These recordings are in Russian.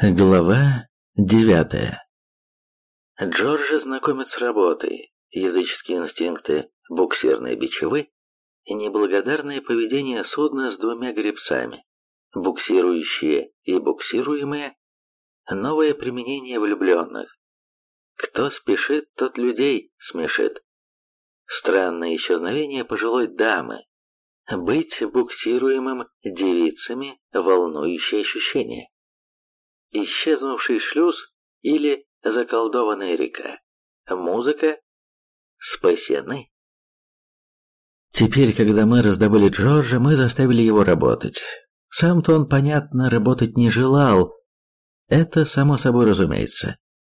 Глава девятая Джорджа знакомит с работой, языческие инстинкты буксирной бичевы и неблагодарное поведение судна с двумя гребцами, буксирующие и буксируемые, новое применение влюбленных. Кто спешит, тот людей смешит. Странное исчезновение пожилой дамы. Быть буксируемым девицами – волнующее ощущение исчезнувший шлюз или заколдованная река. Музыка спасены. Теперь, когда мы раздобыли Джорджа, мы заставили его работать. Сам-то он, понятно, работать не желал. Это само собой разумеется.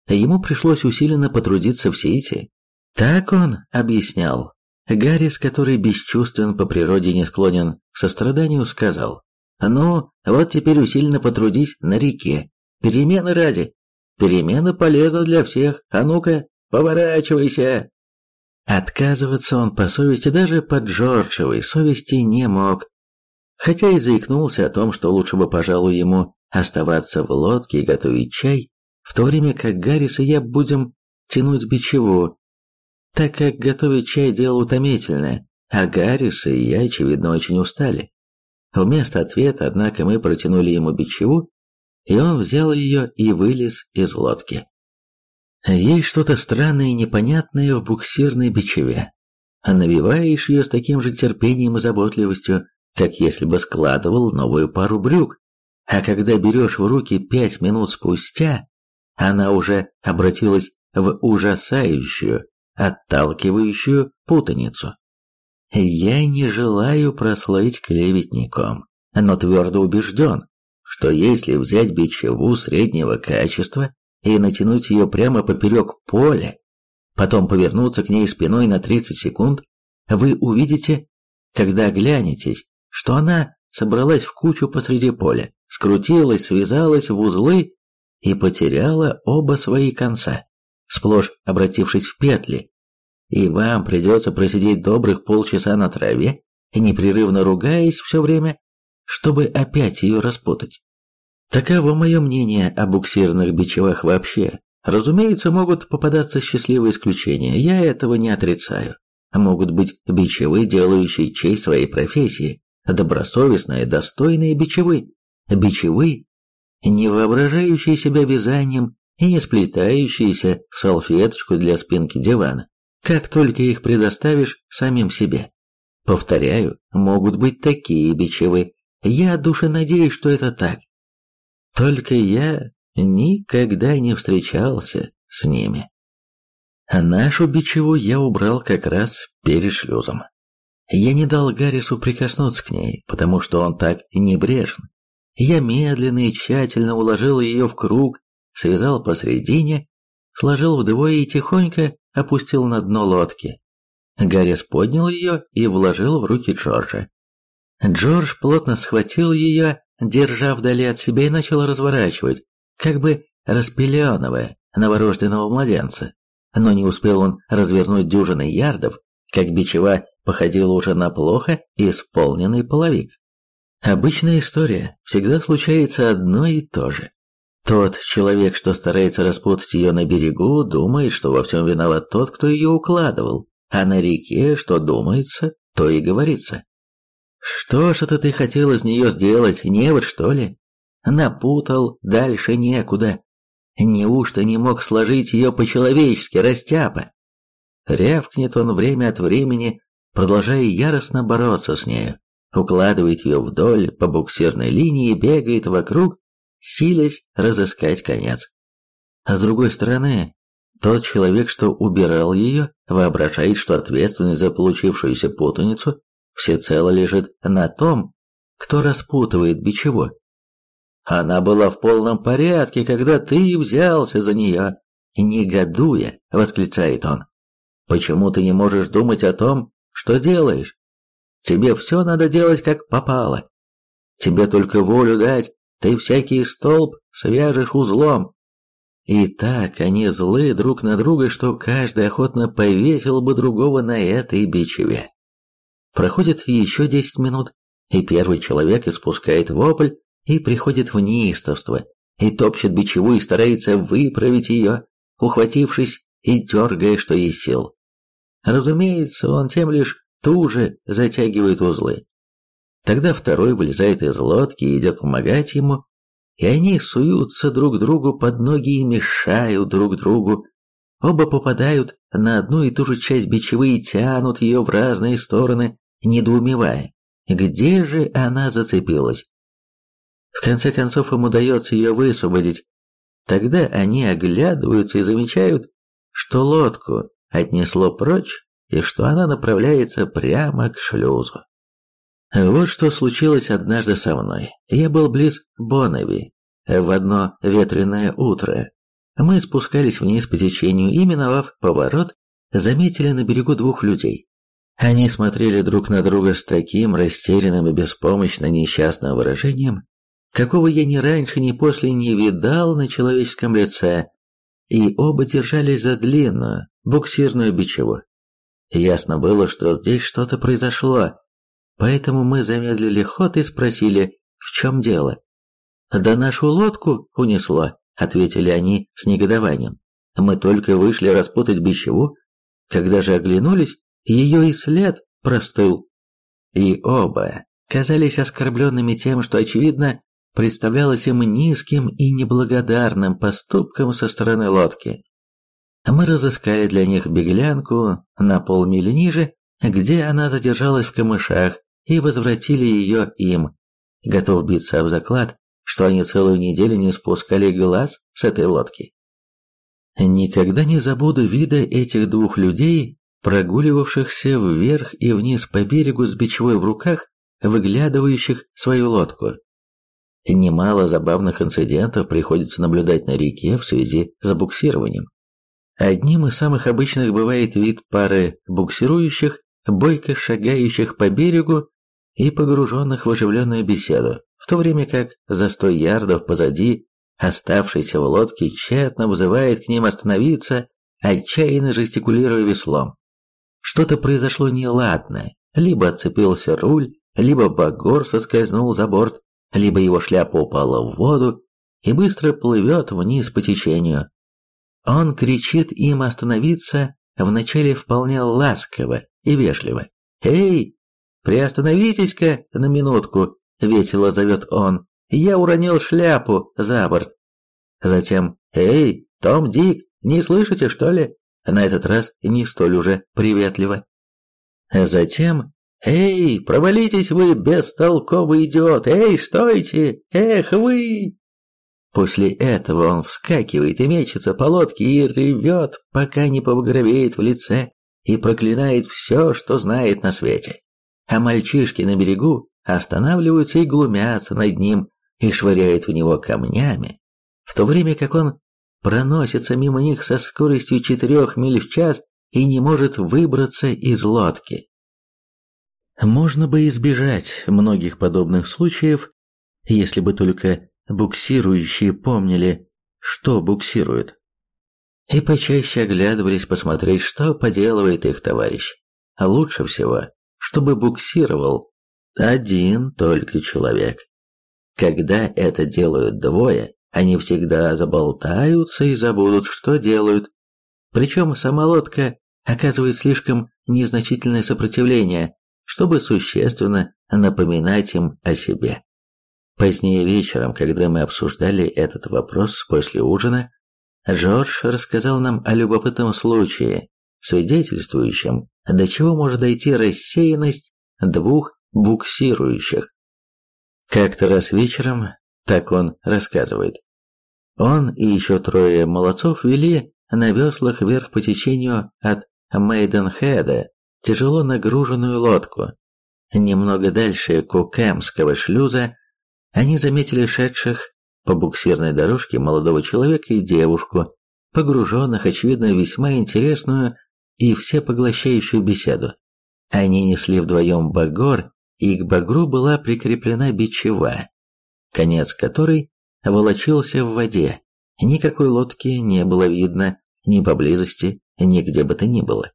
Ему пришлось усиленно потрудиться в Сити. Так он объяснял. Гаррис, который бесчувствен по природе не склонен к состраданию, сказал, «Ну, вот теперь усиленно потрудись на реке. Перемены ради. Перемена полезна для всех. А ну-ка, поворачивайся. Отказываться он по совести даже по Джорджевой совести не мог. Хотя и заикнулся о том, что лучше бы, пожалуй, ему оставаться в лодке и готовить чай, в то время как Гаррис и я будем тянуть бичеву, так как готовить чай дело утомительное, а Гаррис и я, очевидно, очень устали. Вместо ответа, однако, мы протянули ему бичеву, и он взял ее и вылез из лодки. Есть что-то странное и непонятное в буксирной бичеве. А навиваешь ее с таким же терпением и заботливостью, как если бы складывал новую пару брюк. А когда берешь в руки пять минут спустя, она уже обратилась в ужасающую, отталкивающую путаницу. Я не желаю прослыть клеветником, но твердо убежден, что если взять бичеву среднего качества и натянуть ее прямо поперек поля, потом повернуться к ней спиной на 30 секунд, вы увидите, когда глянетесь, что она собралась в кучу посреди поля, скрутилась, связалась в узлы и потеряла оба свои конца, сплошь обратившись в петли. И вам придется просидеть добрых полчаса на траве, непрерывно ругаясь все время, чтобы опять ее распутать. Таково мое мнение о буксирных бичевах вообще. Разумеется, могут попадаться счастливые исключения, я этого не отрицаю. Могут быть бичевы, делающие честь своей профессии, добросовестные, достойные бичевы. Бичевы, не воображающие себя вязанием и не сплетающиеся в салфеточку для спинки дивана, как только их предоставишь самим себе. Повторяю, могут быть такие бичевы, я душе надеюсь, что это так. Только я никогда не встречался с ними. А нашу бичеву я убрал как раз перед шлюзом. Я не дал Гаррису прикоснуться к ней, потому что он так небрежен. Я медленно и тщательно уложил ее в круг, связал посредине, сложил вдвое и тихонько опустил на дно лодки. Гаррис поднял ее и вложил в руки Джорджа. Джордж плотно схватил ее, держа вдали от себя, и начал разворачивать, как бы распеленывая новорожденного младенца. Но не успел он развернуть дюжины ярдов, как бичева походила уже на плохо исполненный половик. Обычная история, всегда случается одно и то же. Тот человек, что старается распутать ее на берегу, думает, что во всем виноват тот, кто ее укладывал, а на реке, что думается, то и говорится. Что ж это ты хотел из нее сделать, невод, что ли? Напутал, дальше некуда. Неужто не мог сложить ее по-человечески, растяпа? Рявкнет он время от времени, продолжая яростно бороться с нею. Укладывает ее вдоль по буксирной линии бегает вокруг, силясь разыскать конец. А с другой стороны, тот человек, что убирал ее, воображает, что ответственность за получившуюся путаницу всецело лежит на том, кто распутывает бичево. Она была в полном порядке, когда ты взялся за нее. Негодуя, восклицает он. Почему ты не можешь думать о том, что делаешь? Тебе все надо делать как попало. Тебе только волю дать, ты всякий столб свяжешь узлом. И так они злы друг на друга, что каждый охотно повесил бы другого на этой бичеве. Проходит еще 10 минут, и первый человек испускает вопль и приходит в неистовство, и топчет бичеву и старается выправить ее, ухватившись и дергая, что есть сил. Разумеется, он тем лишь туже затягивает узлы. Тогда второй вылезает из лодки и идет помогать ему, и они суются друг другу под ноги и мешают друг другу. Оба попадают на одну и ту же часть бичевы и тянут ее в разные стороны, недоумевая, где же она зацепилась. В конце концов им удается ее высвободить. Тогда они оглядываются и замечают, что лодку отнесло прочь и что она направляется прямо к шлюзу. Вот что случилось однажды со мной. Я был близ Бонневи в одно ветреное утро. Мы спускались вниз по течению и, миновав поворот, заметили на берегу двух людей. Они смотрели друг на друга с таким растерянным и беспомощно несчастным выражением, какого я ни раньше, ни после не видал на человеческом лице, и оба держались за длинную, буксирную бичеву. Ясно было, что здесь что-то произошло, поэтому мы замедлили ход и спросили, в чем дело. «Да нашу лодку унесло», — ответили они с негодованием. «Мы только вышли распутать бичеву, когда же оглянулись, ее и след простыл». И оба казались оскорбленными тем, что, очевидно, представлялось им низким и неблагодарным поступком со стороны лодки. Мы разыскали для них беглянку на полмили ниже, где она задержалась в камышах, и возвратили ее им. Готов биться об заклад, что они целую неделю не спускали глаз с этой лодки. Никогда не забуду вида этих двух людей, прогуливавшихся вверх и вниз по берегу с бичевой в руках, выглядывающих свою лодку. Немало забавных инцидентов приходится наблюдать на реке в связи с буксированием. Одним из самых обычных бывает вид пары буксирующих, бойко шагающих по берегу и погруженных в оживленную беседу, в то время как за сто ярдов позади оставшийся в лодке тщетно вызывает к ним остановиться, отчаянно жестикулируя веслом. Что-то произошло неладное, либо отцепился руль, либо багор соскользнул за борт, либо его шляпа упала в воду и быстро плывет вниз по течению. Он кричит им остановиться вначале вполне ласково и вежливо. «Эй, приостановитесь-ка на минутку!» — весело зовет он. «Я уронил шляпу за борт». Затем «Эй, Том Дик, не слышите, что ли?» На этот раз не столь уже приветливо. Затем «Эй, провалитесь вы, бестолковый идиот! Эй, стойте! Эх вы!» После этого он вскакивает и мечется по лодке и ревет, пока не побагровеет в лице и проклинает все, что знает на свете. А мальчишки на берегу останавливаются и глумятся над ним и швыряют в него камнями, в то время как он проносится мимо них со скоростью четырех миль в час и не может выбраться из лодки. Можно бы избежать многих подобных случаев, если бы только буксирующие помнили, что буксируют. И почаще оглядывались посмотреть, что поделывает их товарищ. А лучше всего, чтобы буксировал один только человек. Когда это делают двое, они всегда заболтаются и забудут, что делают. Причем сама лодка оказывает слишком незначительное сопротивление, чтобы существенно напоминать им о себе. Позднее вечером, когда мы обсуждали этот вопрос после ужина, Джордж рассказал нам о любопытном случае, свидетельствующем, до чего может дойти рассеянность двух буксирующих. Как-то раз вечером, так он рассказывает, он и еще трое молодцов вели на веслах вверх по течению от Мейденхеда тяжело нагруженную лодку. Немного дальше Кукемского шлюза они заметили шедших по буксирной дорожке молодого человека и девушку, погруженных, очевидно, в весьма интересную и всепоглощающую беседу. Они несли вдвоем багор, и к багру была прикреплена бичева, конец которой волочился в воде. Никакой лодки не было видно ни поблизости, ни где бы то ни было.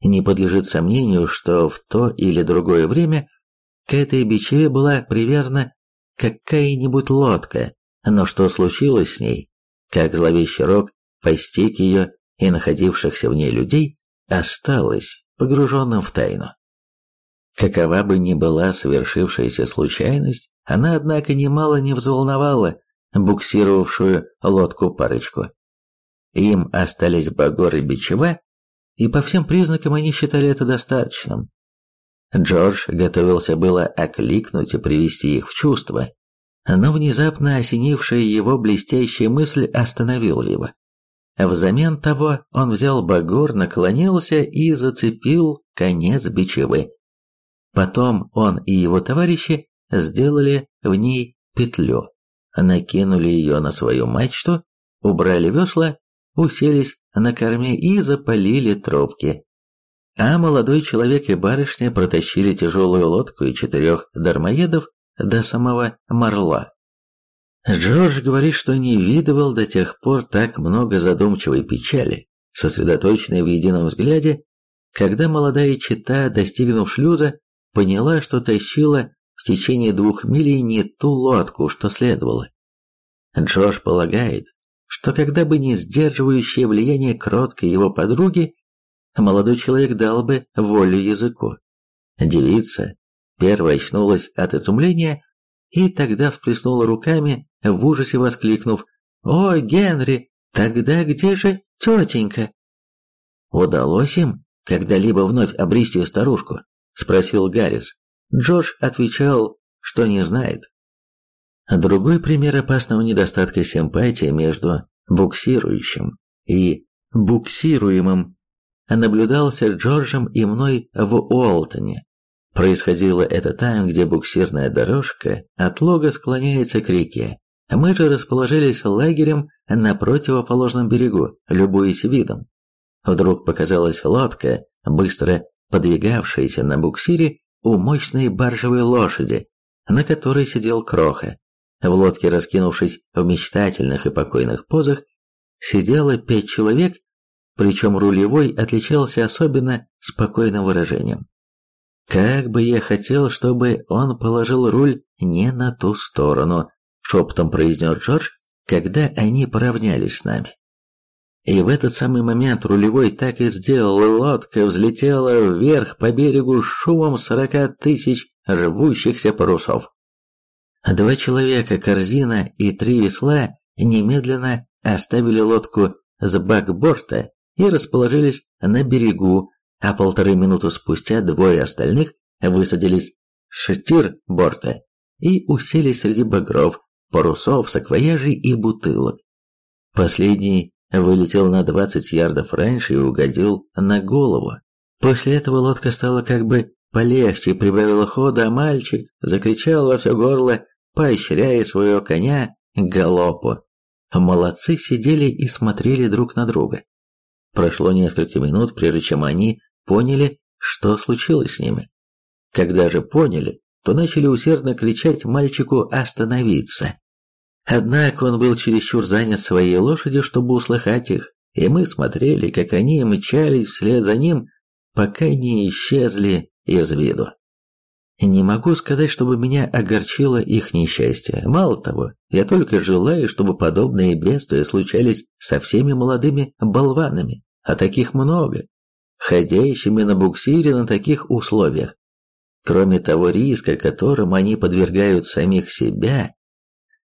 Не подлежит сомнению, что в то или другое время к этой бичеве была привязана какая-нибудь лодка, Но что случилось с ней, как зловещий рок постиг ее и находившихся в ней людей, осталось погруженным в тайну. Какова бы ни была совершившаяся случайность, она, однако, немало не взволновала буксировавшую лодку парочку. Им остались Багор и Бичева, и по всем признакам они считали это достаточным. Джордж готовился было окликнуть и привести их в чувство, но внезапно осенившая его блестящая мысль остановила его. Взамен того он взял багор, наклонился и зацепил конец бичевы. Потом он и его товарищи сделали в ней петлю, накинули ее на свою мачту, убрали весла, уселись на корме и запалили трубки. А молодой человек и барышня протащили тяжелую лодку и четырех дармоедов до самого Марла. Джордж говорит, что не видывал до тех пор так много задумчивой печали, сосредоточенной в едином взгляде, когда молодая чита, достигнув шлюза, поняла, что тащила течение двух миль не ту лодку, что следовало. Джордж полагает, что когда бы не сдерживающее влияние кроткой его подруги, молодой человек дал бы волю языку. Девица первая очнулась от изумления и тогда всплеснула руками, в ужасе воскликнув «О, Генри, тогда где же тетенька?» «Удалось им когда-либо вновь обрести старушку?» – спросил Гаррис. Джордж отвечал, что не знает. Другой пример опасного недостатка симпатии между буксирующим и буксируемым наблюдался Джорджем и мной в Уолтоне. Происходило это там, где буксирная дорожка от лога склоняется к реке. Мы же расположились лагерем на противоположном берегу, любуясь видом. Вдруг показалась лодка, быстро подвигавшаяся на буксире у мощной баржевой лошади, на которой сидел Кроха. В лодке, раскинувшись в мечтательных и покойных позах, сидело пять человек, причем рулевой отличался особенно спокойным выражением. «Как бы я хотел, чтобы он положил руль не на ту сторону», шепотом произнес Джордж, когда они поравнялись с нами. И в этот самый момент рулевой так и сделал, и лодка взлетела вверх по берегу шумом сорока тысяч рвущихся парусов. Два человека, корзина и три весла немедленно оставили лодку с бакборта и расположились на берегу, а полторы минуты спустя двое остальных высадились с шестир борта и уселись среди багров, парусов, саквояжей и бутылок. Последний вылетел на 20 ярдов раньше и угодил на голову. После этого лодка стала как бы полегче, прибавила хода, а мальчик закричал во все горло, поощряя своего коня галопу. Молодцы сидели и смотрели друг на друга. Прошло несколько минут, прежде чем они поняли, что случилось с ними. Когда же поняли, то начали усердно кричать мальчику остановиться. Однако он был чересчур занят своей лошадью, чтобы услыхать их, и мы смотрели, как они мчались вслед за ним, пока не исчезли из виду. Не могу сказать, чтобы меня огорчило их несчастье. Мало того, я только желаю, чтобы подобные бедствия случались со всеми молодыми болванами, а таких много, ходящими на буксире на таких условиях. Кроме того риска, которым они подвергают самих себя,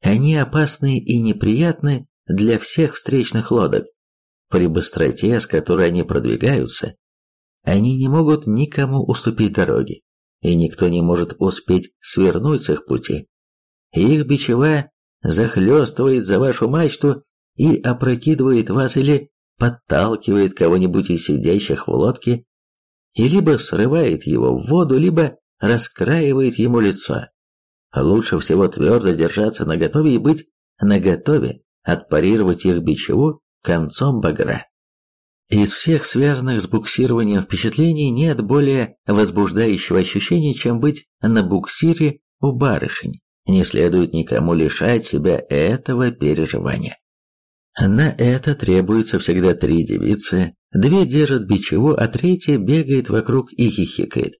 они опасны и неприятны для всех встречных лодок. При быстроте, с которой они продвигаются, они не могут никому уступить дороги и никто не может успеть свернуть с их пути. Их бичева захлестывает за вашу мачту и опрокидывает вас или подталкивает кого-нибудь из сидящих в лодке, и либо срывает его в воду, либо раскраивает ему лицо. Лучше всего твердо держаться наготове и быть наготове отпарировать их бичеву концом багра. Из всех связанных с буксированием впечатлений нет более возбуждающего ощущения, чем быть на буксире у барышень. Не следует никому лишать себя этого переживания. На это требуется всегда три девицы, две держат бичеву, а третья бегает вокруг и хихикает.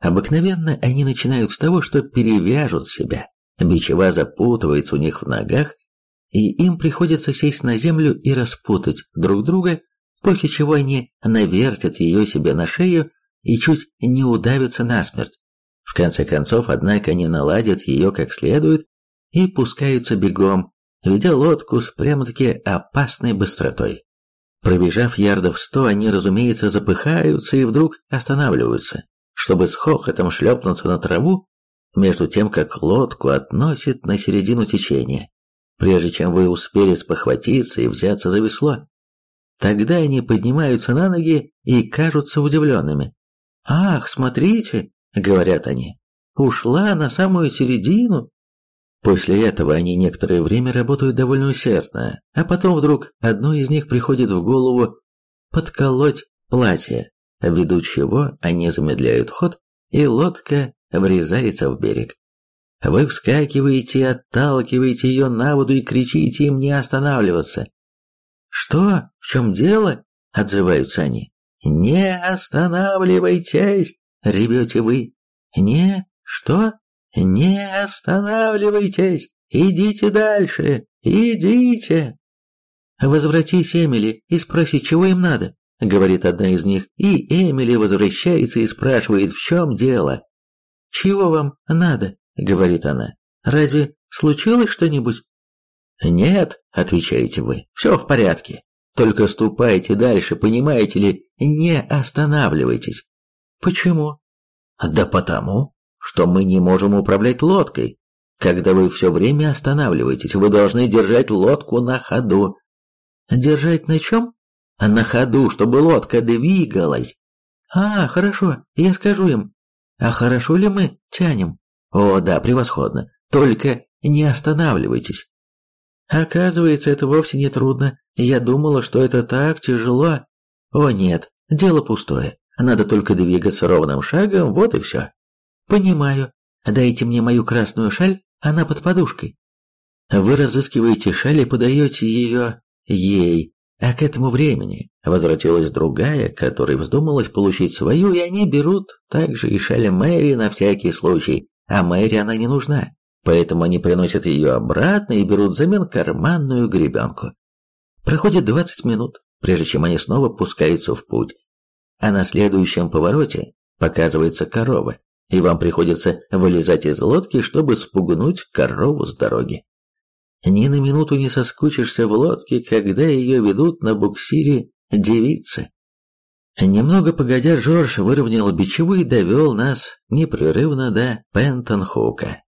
Обыкновенно они начинают с того, что перевяжут себя. Бичева запутывается у них в ногах, и им приходится сесть на землю и распутать друг друга, после чего они навертят ее себе на шею и чуть не удавятся насмерть. В конце концов, однако, они наладят ее как следует и пускаются бегом, ведя лодку с прямо-таки опасной быстротой. Пробежав ярдов сто, они, разумеется, запыхаются и вдруг останавливаются, чтобы с хохотом шлепнуться на траву, между тем, как лодку относит на середину течения, прежде чем вы успели спохватиться и взяться за весло. Тогда они поднимаются на ноги и кажутся удивленными. «Ах, смотрите!» — говорят они. «Ушла на самую середину!» После этого они некоторое время работают довольно усердно, а потом вдруг одну из них приходит в голову подколоть платье, ввиду чего они замедляют ход, и лодка врезается в берег. Вы вскакиваете, отталкиваете ее на воду и кричите им не останавливаться. «Что? В чем дело?» – отзываются они. «Не останавливайтесь!» – ревете вы. «Не? Что? «Не останавливайтесь! Идите дальше! Идите!» «Возвратись, Эмили, и спроси, чего им надо», — говорит одна из них, и Эмили возвращается и спрашивает, в чем дело. «Чего вам надо?» — говорит она. «Разве случилось что-нибудь?» «Нет», — отвечаете вы, — «все в порядке. Только ступайте дальше, понимаете ли, не останавливайтесь». «Почему?» «Да потому, что мы не можем управлять лодкой. Когда вы все время останавливаетесь, вы должны держать лодку на ходу. Держать на чем? На ходу, чтобы лодка двигалась. А, хорошо, я скажу им. А хорошо ли мы тянем? О, да, превосходно. Только не останавливайтесь. Оказывается, это вовсе не трудно. Я думала, что это так тяжело. О нет, дело пустое. Надо только двигаться ровным шагом, вот и все. «Понимаю. Дайте мне мою красную шаль, она под подушкой». Вы разыскиваете шаль и подаете ее ей, а к этому времени возвратилась другая, которой вздумалось получить свою, и они берут также и шаль Мэри на всякий случай, а Мэри она не нужна, поэтому они приносят ее обратно и берут взамен карманную гребенку. Проходит 20 минут, прежде чем они снова пускаются в путь, а на следующем повороте показывается корова и вам приходится вылезать из лодки, чтобы спугнуть корову с дороги. Ни на минуту не соскучишься в лодке, когда ее ведут на буксире девицы. Немного погодя, Джордж выровнял бичеву и довел нас непрерывно до Пентонхука.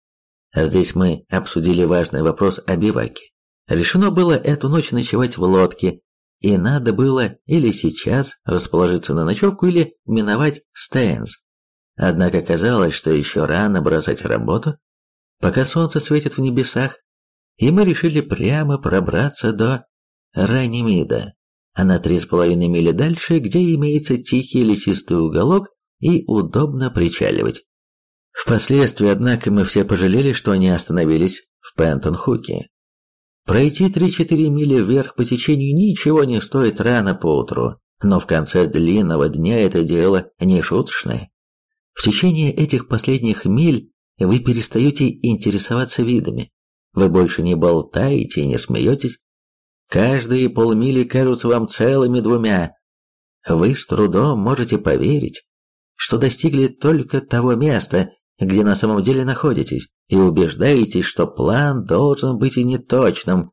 Здесь мы обсудили важный вопрос о биваке. Решено было эту ночь ночевать в лодке, и надо было или сейчас расположиться на ночевку, или миновать Стейнс, Однако казалось, что еще рано бросать работу, пока солнце светит в небесах, и мы решили прямо пробраться до Ранемида, а на три с половиной мили дальше, где имеется тихий лесистый уголок и удобно причаливать. Впоследствии, однако, мы все пожалели, что они остановились в Пентонхуке. Пройти 3-4 мили вверх по течению ничего не стоит рано поутру, но в конце длинного дня это дело не шуточное. В течение этих последних миль вы перестаете интересоваться видами. Вы больше не болтаете и не смеетесь. Каждые полмили кажутся вам целыми двумя. Вы с трудом можете поверить, что достигли только того места, где на самом деле находитесь, и убеждаетесь, что план должен быть и неточным.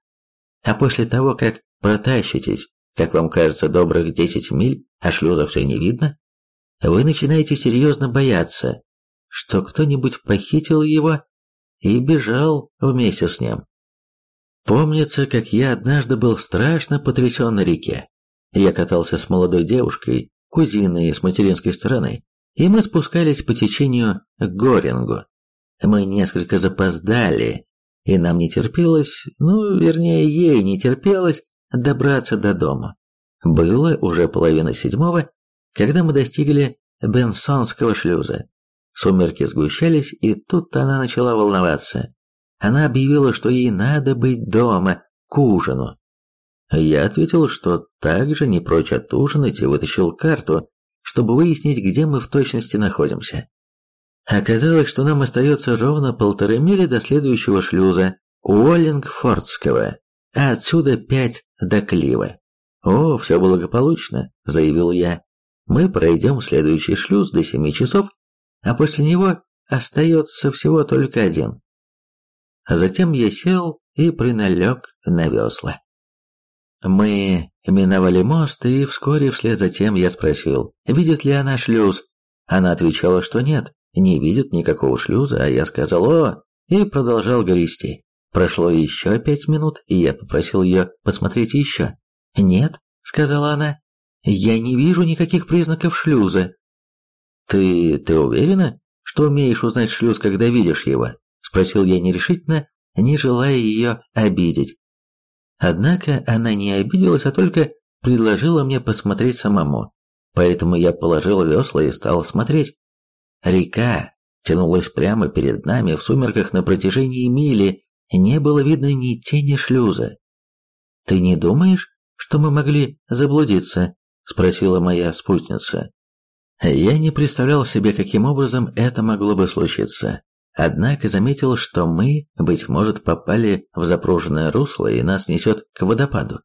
А после того, как протащитесь, как вам кажется, добрых 10 миль, а шлюза все не видно, вы начинаете серьезно бояться, что кто-нибудь похитил его и бежал вместе с ним. Помнится, как я однажды был страшно потрясен на реке. Я катался с молодой девушкой, кузиной с материнской стороны, и мы спускались по течению к Горингу. Мы несколько запоздали, и нам не терпелось, ну, вернее, ей не терпелось добраться до дома. Было уже половина седьмого, когда мы достигли Бенсонского шлюза, сумерки сгущались, и тут она начала волноваться. Она объявила, что ей надо быть дома к ужину. Я ответил, что также не прочь отужинать и вытащил карту, чтобы выяснить, где мы в точности находимся. Оказалось, что нам остается ровно полторы мили до следующего шлюза, Уоллингфордского, а отсюда пять до Клива. «О, все благополучно», — заявил я. «Мы пройдем следующий шлюз до семи часов, а после него остается всего только один». А затем я сел и приналег на весла. Мы миновали мост, и вскоре вслед за тем я спросил, видит ли она шлюз. Она отвечала, что нет, не видит никакого шлюза, а я сказал «О!» и продолжал грести. Прошло еще пять минут, и я попросил ее посмотреть еще. «Нет», — сказала она, — «я не вижу никаких признаков шлюза». «Ты... ты уверена, что умеешь узнать шлюз, когда видишь его?» — спросил я нерешительно, не желая ее обидеть. Однако она не обиделась, а только предложила мне посмотреть самому. Поэтому я положил весла и стал смотреть. Река тянулась прямо перед нами в сумерках на протяжении мили, не было видно ни тени шлюза. «Ты не думаешь, что мы могли заблудиться?» – спросила моя спутница. Я не представлял себе, каким образом это могло бы случиться. Однако заметил, что мы, быть может, попали в запруженное русло и нас несет к водопаду.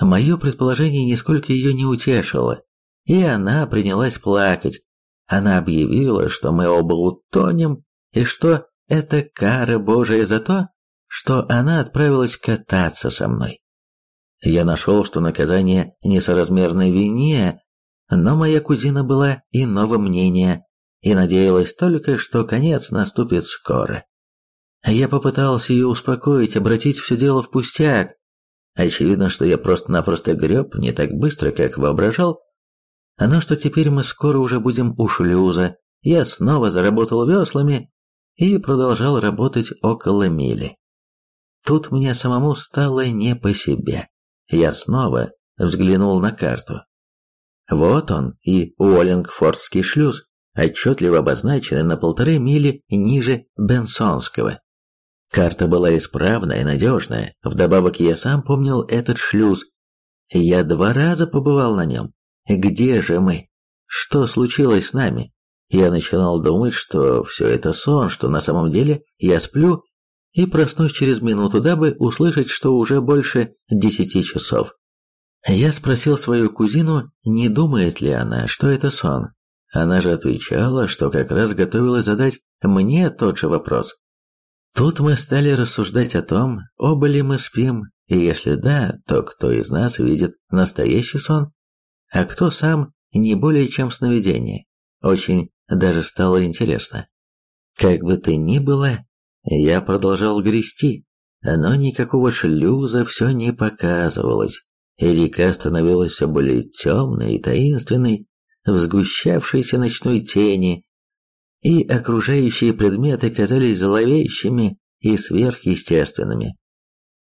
Мое предположение нисколько ее не утешило, и она принялась плакать. Она объявила, что мы оба утонем, и что это кара Божия за то, что она отправилась кататься со мной. Я нашел, что наказание несоразмерно вине, но моя кузина была иного мнения и надеялась только, что конец наступит скоро. Я попытался ее успокоить, обратить все дело в пустяк. Очевидно, что я просто-напросто греб не так быстро, как воображал, но что теперь мы скоро уже будем у шлюза. Я снова заработал веслами и продолжал работать около мили. Тут мне самому стало не по себе. Я снова взглянул на карту. Вот он и Уоллингфордский шлюз, отчетливо обозначенный на полторы мили ниже Бенсонского. Карта была исправная и надежная, вдобавок я сам помнил этот шлюз. Я два раза побывал на нем. Где же мы? Что случилось с нами? Я начинал думать, что все это сон, что на самом деле я сплю и проснусь через минуту, дабы услышать, что уже больше десяти часов. Я спросил свою кузину, не думает ли она, что это сон. Она же отвечала, что как раз готовилась задать мне тот же вопрос. Тут мы стали рассуждать о том, оба ли мы спим, и если да, то кто из нас видит настоящий сон, а кто сам не более чем сновидение. Очень даже стало интересно. Как бы то ни было, я продолжал грести, но никакого шлюза все не показывалось, река становилась все более темной и таинственной, в сгущавшейся ночной тени, и окружающие предметы казались зловещими и сверхъестественными.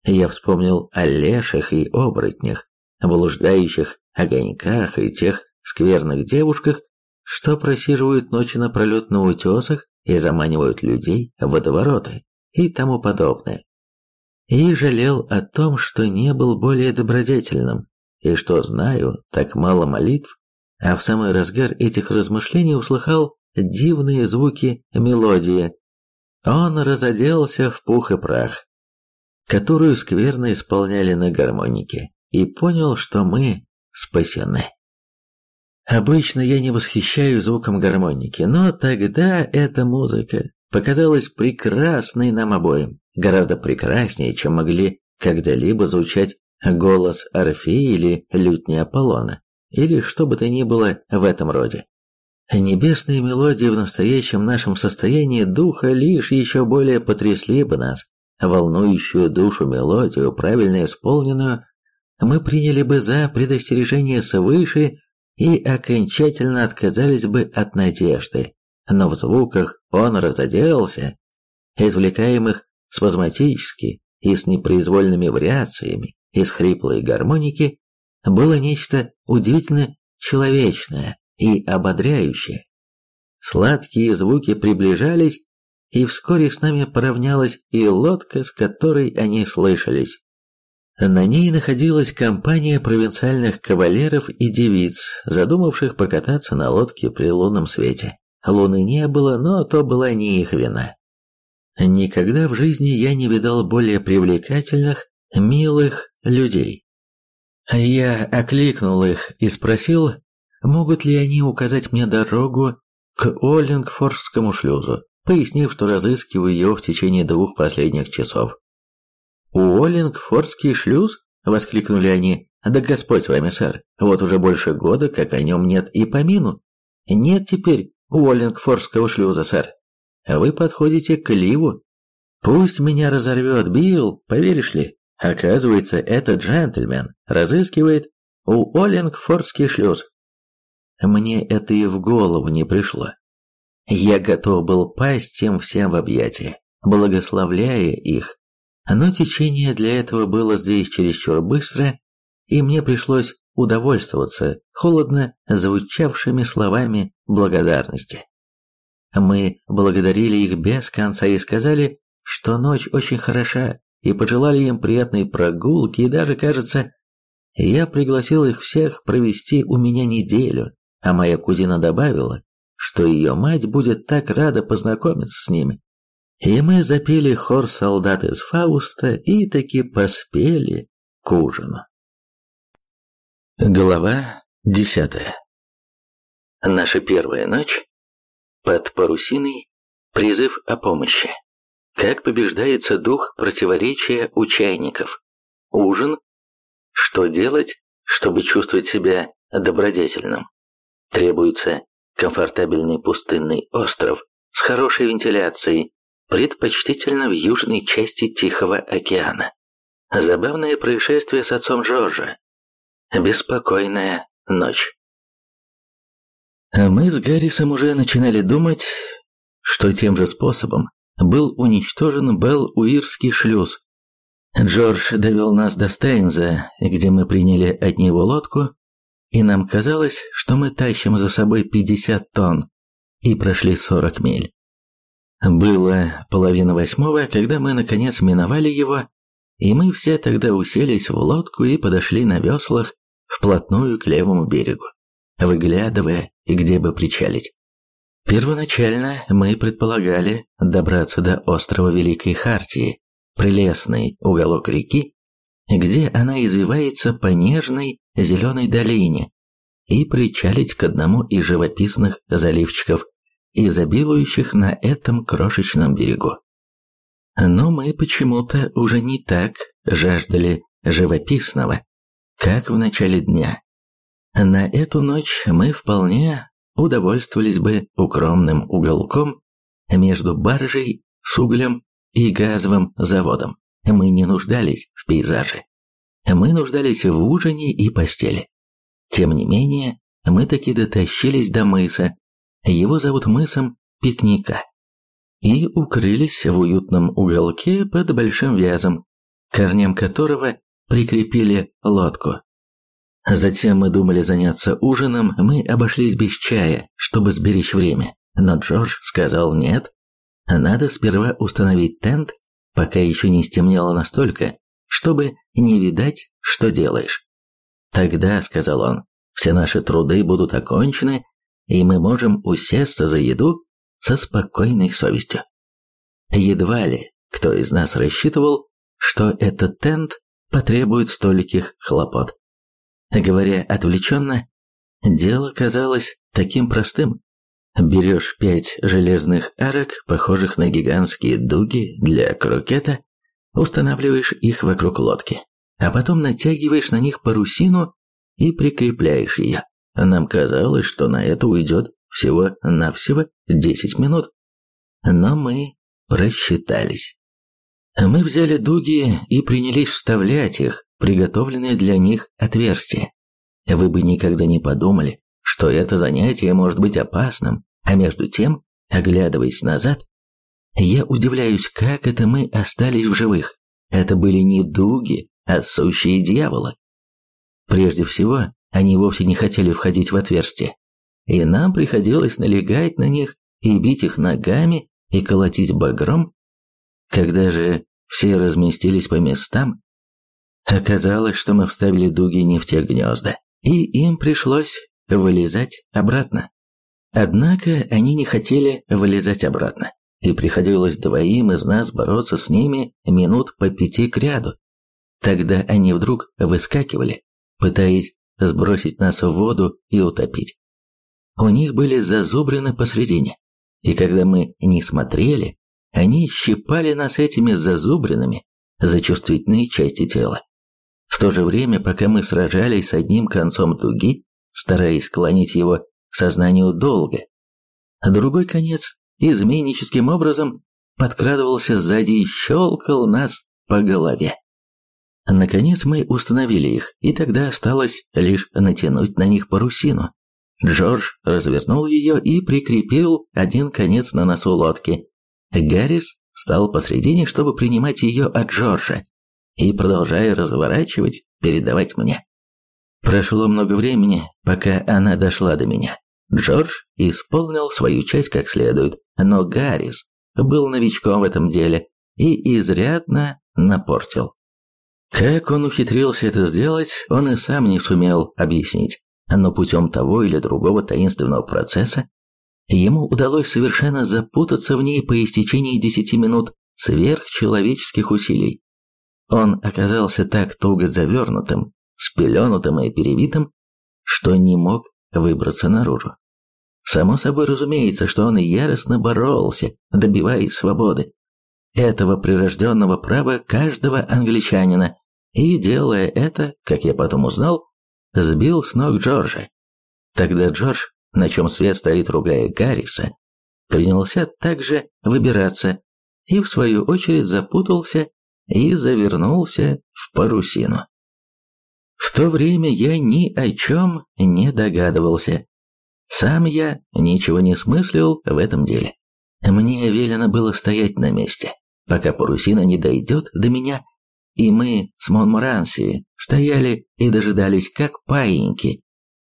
Я вспомнил о лешах и оборотнях, блуждающих огоньках и тех скверных девушках, что просиживают ночи напролет на утесах и заманивают людей в водовороты и тому подобное. И жалел о том, что не был более добродетельным, и что знаю так мало молитв, а в самый разгар этих размышлений услыхал дивные звуки мелодии. Он разоделся в пух и прах, которую скверно исполняли на гармонике, и понял, что мы спасены. Обычно я не восхищаюсь звуком гармоники, но тогда эта музыка показалась прекрасной нам обоим, гораздо прекраснее, чем могли когда-либо звучать голос Орфея или лютни Аполлона, или что бы то ни было в этом роде. Небесные мелодии в настоящем нашем состоянии духа лишь еще более потрясли бы нас. Волнующую душу мелодию, правильно исполненную, мы приняли бы за предостережение свыше и окончательно отказались бы от надежды. Но в звуках он разоделся, извлекаемых спазматически и с непроизвольными вариациями из хриплой гармоники, было нечто удивительно человечное и ободряющее. Сладкие звуки приближались, и вскоре с нами поравнялась и лодка, с которой они слышались. На ней находилась компания провинциальных кавалеров и девиц, задумавших покататься на лодке при лунном свете. Луны не было, но то была не их вина. Никогда в жизни я не видал более привлекательных милых людей. Я окликнул их и спросил, могут ли они указать мне дорогу к Оллингфордскому шлюзу, пояснив, что разыскиваю его в течение двух последних часов. «Уоллингфордский шлюз?» — воскликнули они. «Да Господь с вами, сэр, вот уже больше года, как о нем нет и помину. Нет теперь Уоллингфордского шлюза, сэр. Вы подходите к Ливу. Пусть меня разорвет Билл, поверишь ли? Оказывается, этот джентльмен разыскивает Уоллингфордский шлюз. Мне это и в голову не пришло. Я готов был пасть тем всем в объятия, благословляя их. Но течение для этого было здесь чересчур быстро, и мне пришлось удовольствоваться холодно звучавшими словами благодарности. Мы благодарили их без конца и сказали, что ночь очень хороша, и пожелали им приятной прогулки, и даже, кажется, я пригласил их всех провести у меня неделю, а моя кузина добавила, что ее мать будет так рада познакомиться с ними. И мы запели хор солдат из Фауста и таки поспели к ужину. Глава десятая Наша первая ночь под парусиной призыв о помощи. Как побеждается дух противоречия у чайников. Ужин. Что делать, чтобы чувствовать себя добродетельным? Требуется комфортабельный пустынный остров с хорошей вентиляцией, предпочтительно в южной части Тихого океана. Забавное происшествие с отцом Жоржа. Беспокойная ночь. А мы с Гаррисом уже начинали думать, что тем же способом был уничтожен Белл-Уирский шлюз. Джордж довел нас до Стейнза, где мы приняли от него лодку, и нам казалось, что мы тащим за собой 50 тонн, и прошли 40 миль. Было половина восьмого, когда мы наконец миновали его, и мы все тогда уселись в лодку и подошли на веслах вплотную к левому берегу, выглядывая, где бы причалить. Первоначально мы предполагали добраться до острова Великой Хартии, прелестный уголок реки, где она извивается по нежной зеленой долине, и причалить к одному из живописных заливчиков изобилующих на этом крошечном берегу. Но мы почему-то уже не так жаждали живописного, как в начале дня. На эту ночь мы вполне удовольствовались бы укромным уголком между баржей с углем и газовым заводом. Мы не нуждались в пейзаже. Мы нуждались в ужине и постели. Тем не менее, мы таки дотащились до мыса, его зовут мысом пикника. И укрылись в уютном уголке под большим вязом, корнем которого прикрепили лодку. Затем мы думали заняться ужином, мы обошлись без чая, чтобы сберечь время. Но Джордж сказал нет, надо сперва установить тент, пока еще не стемнело настолько, чтобы не видать, что делаешь. Тогда, сказал он, все наши труды будут окончены, и мы можем усесться за еду со спокойной совестью. Едва ли кто из нас рассчитывал, что этот тент потребует стольких хлопот. Говоря отвлеченно, дело казалось таким простым. Берешь пять железных арок, похожих на гигантские дуги для крокета, устанавливаешь их вокруг лодки, а потом натягиваешь на них парусину и прикрепляешь ее. Нам казалось, что на это уйдет всего-навсего 10 минут. Но мы просчитались. Мы взяли дуги и принялись вставлять их, приготовленные для них отверстия. Вы бы никогда не подумали, что это занятие может быть опасным, а между тем, оглядываясь назад, я удивляюсь, как это мы остались в живых. Это были не дуги, а сущие дьяволы. Прежде всего, они вовсе не хотели входить в отверстие, и нам приходилось налегать на них и бить их ногами и колотить багром. Когда же все разместились по местам, оказалось, что мы вставили дуги не в те гнезда, и им пришлось вылезать обратно. Однако они не хотели вылезать обратно, и приходилось двоим из нас бороться с ними минут по пяти к ряду. Тогда они вдруг выскакивали, пытаясь сбросить нас в воду и утопить. У них были зазубрины посредине, и когда мы не смотрели, они щипали нас этими зазубринами за чувствительные части тела. В то же время, пока мы сражались с одним концом дуги, стараясь склонить его к сознанию долга, другой конец изменническим образом подкрадывался сзади и щелкал нас по голове. Наконец мы установили их, и тогда осталось лишь натянуть на них парусину. Джордж развернул ее и прикрепил один конец на носу лодки. Гаррис стал посредине, чтобы принимать ее от Джорджа, и, продолжая разворачивать, передавать мне. Прошло много времени, пока она дошла до меня. Джордж исполнил свою часть как следует, но Гаррис был новичком в этом деле и изрядно напортил. Как он ухитрился это сделать, он и сам не сумел объяснить, но путем того или другого таинственного процесса ему удалось совершенно запутаться в ней по истечении десяти минут сверхчеловеческих усилий. Он оказался так туго завернутым, спеленутым и перевитым, что не мог выбраться наружу. Само собой разумеется, что он яростно боролся, добиваясь свободы. Этого прирожденного права каждого англичанина, и, делая это, как я потом узнал, сбил с ног Джорджа. Тогда Джордж, на чем свет стоит ругая Гарриса, принялся также выбираться и, в свою очередь, запутался и завернулся в парусину. В то время я ни о чем не догадывался. Сам я ничего не смыслил в этом деле. Мне велено было стоять на месте, пока парусина не дойдет до меня, и мы с Монморанси стояли и дожидались, как паиньки.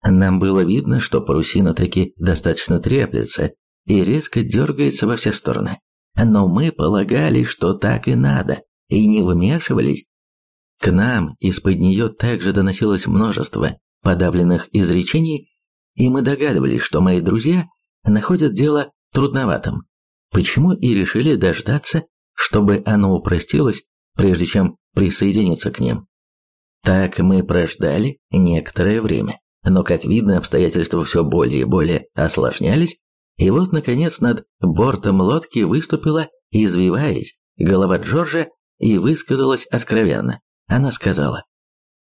Нам было видно, что парусина таки достаточно треплется и резко дергается во все стороны. Но мы полагали, что так и надо, и не вмешивались, к нам из-под нее также доносилось множество подавленных изречений, и мы догадывались, что мои друзья находят дело трудноватым. Почему и решили дождаться, чтобы оно упростилось, прежде чем присоединиться к ним. Так мы прождали некоторое время, но, как видно, обстоятельства все более и более осложнялись, и вот, наконец, над бортом лодки выступила, извиваясь, голова Джорджа и высказалась откровенно. Она сказала,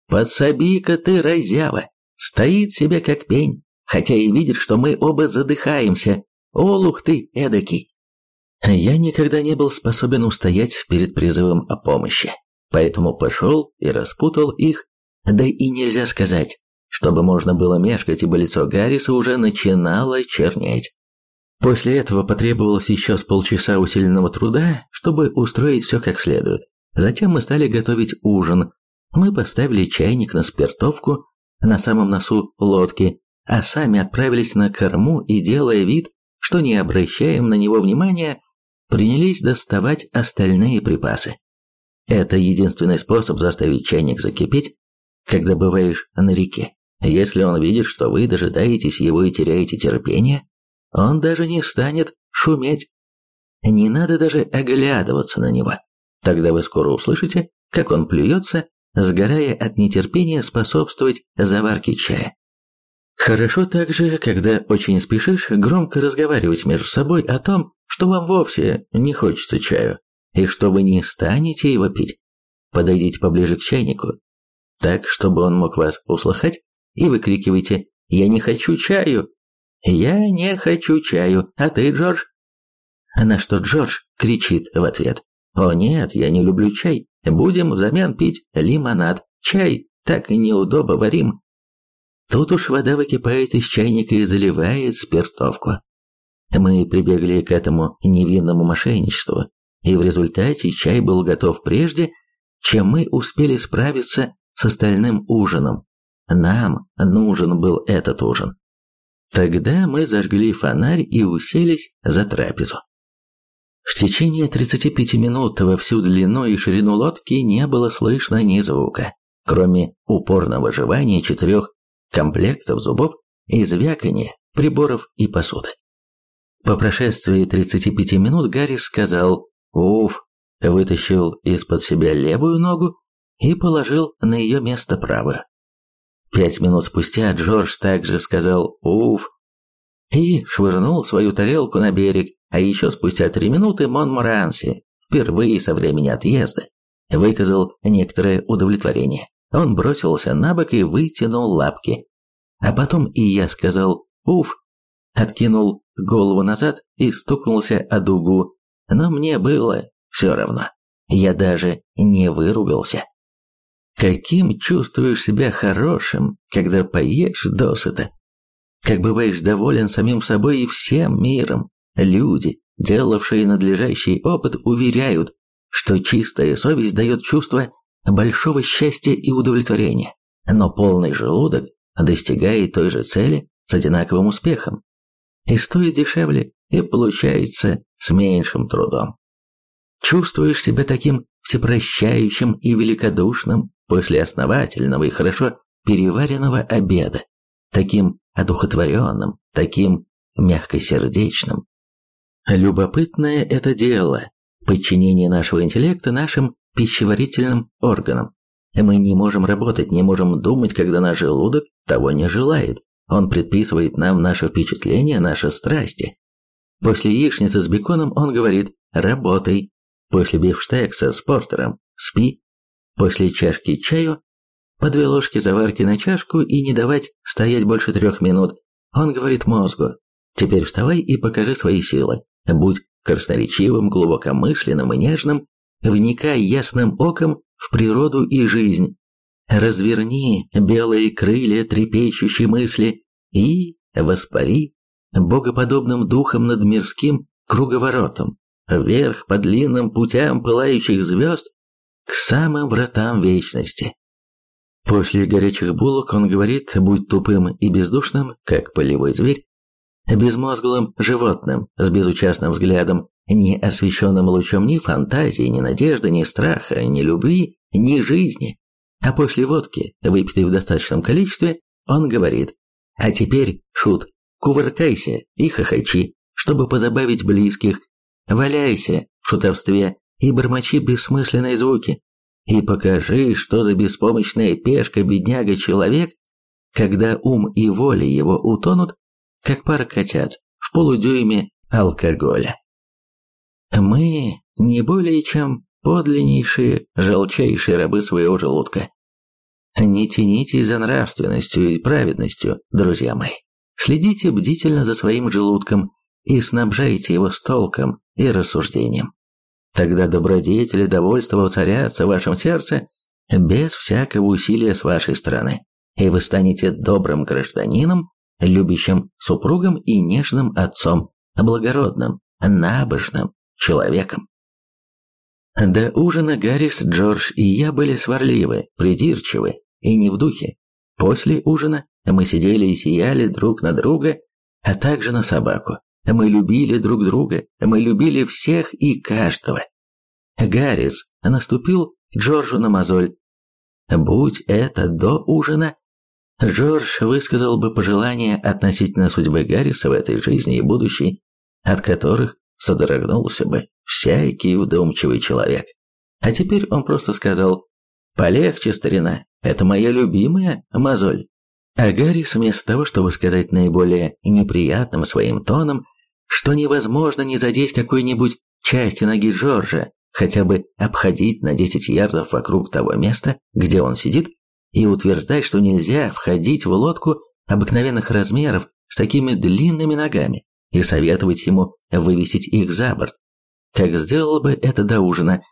«Подсоби-ка ты, разява, стоит себе как пень, хотя и видит, что мы оба задыхаемся. Олух ты эдакий!» Я никогда не был способен устоять перед призывом о помощи, поэтому пошел и распутал их, да и нельзя сказать, чтобы можно было мешкать, ибо лицо Гарриса уже начинало чернеть. После этого потребовалось еще с полчаса усиленного труда, чтобы устроить все как следует. Затем мы стали готовить ужин. Мы поставили чайник на спиртовку на самом носу лодки, а сами отправились на корму и, делая вид, что не обращаем на него внимания, принялись доставать остальные припасы. Это единственный способ заставить чайник закипеть, когда бываешь на реке. Если он видит, что вы дожидаетесь его и теряете терпение, он даже не станет шуметь. Не надо даже оглядываться на него. Тогда вы скоро услышите, как он плюется, сгорая от нетерпения способствовать заварке чая. Хорошо также, когда очень спешишь, громко разговаривать между собой о том, что вам вовсе не хочется чаю, и что вы не станете его пить. Подойдите поближе к чайнику, так, чтобы он мог вас услыхать, и выкрикивайте «Я не хочу чаю!» «Я не хочу чаю, а ты, Джордж?» На что Джордж кричит в ответ «О нет, я не люблю чай. Будем взамен пить лимонад. Чай так неудобно варим». Тут уж вода выкипает из чайника и заливает спиртовку. Мы прибегли к этому невинному мошенничеству, и в результате чай был готов прежде, чем мы успели справиться с остальным ужином. Нам нужен был этот ужин. Тогда мы зажгли фонарь и уселись за трапезу. В течение 35 минут во всю длину и ширину лодки не было слышно ни звука, кроме упорного жевания четырех комплектов зубов и звякания приборов и посуды. По прошествии 35 минут Гарри сказал «Уф», вытащил из-под себя левую ногу и положил на ее место правую. Пять минут спустя Джордж также сказал «Уф!» и швырнул свою тарелку на берег, а еще спустя три минуты Монморанси, впервые со времени отъезда, выказал некоторое удовлетворение. Он бросился на бок и вытянул лапки. А потом и я сказал «Уф!», откинул голову назад и стукнулся о дугу, но мне было все равно. Я даже не выругался. Каким чувствуешь себя хорошим, когда поешь досыта? Как бываешь доволен самим собой и всем миром? Люди, делавшие надлежащий опыт, уверяют, что чистая совесть дает чувство большого счастья и удовлетворения, но полный желудок достигает той же цели с одинаковым успехом. И стоит дешевле, и получается с меньшим трудом. Чувствуешь себя таким всепрощающим и великодушным после основательного и хорошо переваренного обеда, таким одухотворенным, таким мягкосердечным. Любопытное это дело, подчинение нашего интеллекта нашим пищеварительным органам. Мы не можем работать, не можем думать, когда наш желудок того не желает. Он предписывает нам наши впечатления, наши страсти. После яичницы с беконом он говорит «работай», после бифштекса с портером «спи», после чашки чаю по две ложки заварки на чашку и не давать стоять больше трех минут. Он говорит мозгу «теперь вставай и покажи свои силы, будь красноречивым, глубокомысленным и нежным, вникай ясным оком в природу и жизнь, разверни белые крылья трепещущей мысли и воспари богоподобным духом над мирским круговоротом, вверх по длинным путям пылающих звезд к самым вратам вечности. После горячих булок он говорит, будь тупым и бездушным, как полевой зверь, безмозглым животным с безучастным взглядом, не освещенным лучом ни фантазии, ни надежды, ни страха, ни любви, ни жизни. А после водки, выпитой в достаточном количестве, он говорит, а теперь, шут, кувыркайся и хохочи, чтобы позабавить близких, валяйся в шутовстве и бормочи бессмысленные звуки, и покажи, что за беспомощная пешка бедняга-человек, когда ум и воля его утонут, как пара котят в полудюйме алкоголя. Мы не более чем подлиннейшие, желчайшие рабы своего желудка. Не тянитесь за нравственностью и праведностью, друзья мои. Следите бдительно за своим желудком и снабжайте его с толком и рассуждением. Тогда добродетели довольство воцарятся в вашем сердце без всякого усилия с вашей стороны, и вы станете добрым гражданином, любящим супругом и нежным отцом, благородным, набожным человеком. До ужина Гаррис, Джордж и я были сварливы, придирчивы и не в духе. После ужина мы сидели и сияли друг на друга, а также на собаку. Мы любили друг друга, мы любили всех и каждого. Гаррис наступил Джорджу на мозоль. Будь это до ужина, Джордж высказал бы пожелания относительно судьбы Гарриса в этой жизни и будущей, от которых содрогнулся бы всякий вдумчивый человек. А теперь он просто сказал «Полегче, старина, это моя любимая мозоль». А Гаррис вместо того, чтобы сказать наиболее неприятным своим тоном, что невозможно не задеть какой-нибудь части ноги Джорджа, хотя бы обходить на 10 ярдов вокруг того места, где он сидит, и утверждать, что нельзя входить в лодку обыкновенных размеров с такими длинными ногами, и советовать ему вывесить их за борт, как сделал бы это до ужина.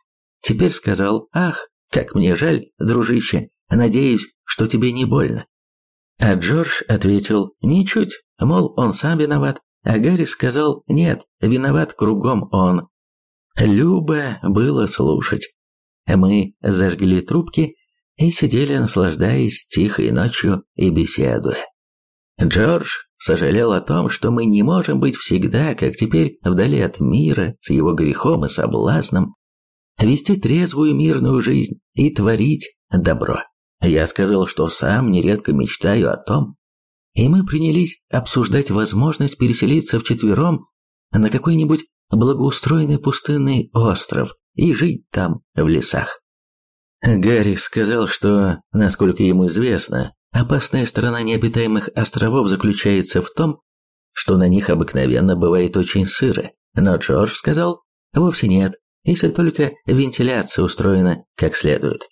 Теперь сказал «Ах, как мне жаль, дружище, надеюсь, что тебе не больно». А Джордж ответил «Ничуть», мол, он сам виноват, а Гарри сказал «Нет, виноват кругом он». Любо было слушать. Мы зажгли трубки и сидели, наслаждаясь тихой ночью и беседуя. Джордж сожалел о том, что мы не можем быть всегда, как теперь, вдали от мира, с его грехом и соблазном, вести трезвую мирную жизнь и творить добро. Я сказал, что сам нередко мечтаю о том, и мы принялись обсуждать возможность переселиться вчетвером на какой-нибудь благоустроенный пустынный остров и жить там в лесах. Гарри сказал, что, насколько ему известно, опасная сторона необитаемых островов заключается в том, что на них обыкновенно бывает очень сыро. Но Джордж сказал, вовсе нет, если только вентиляция устроена как следует.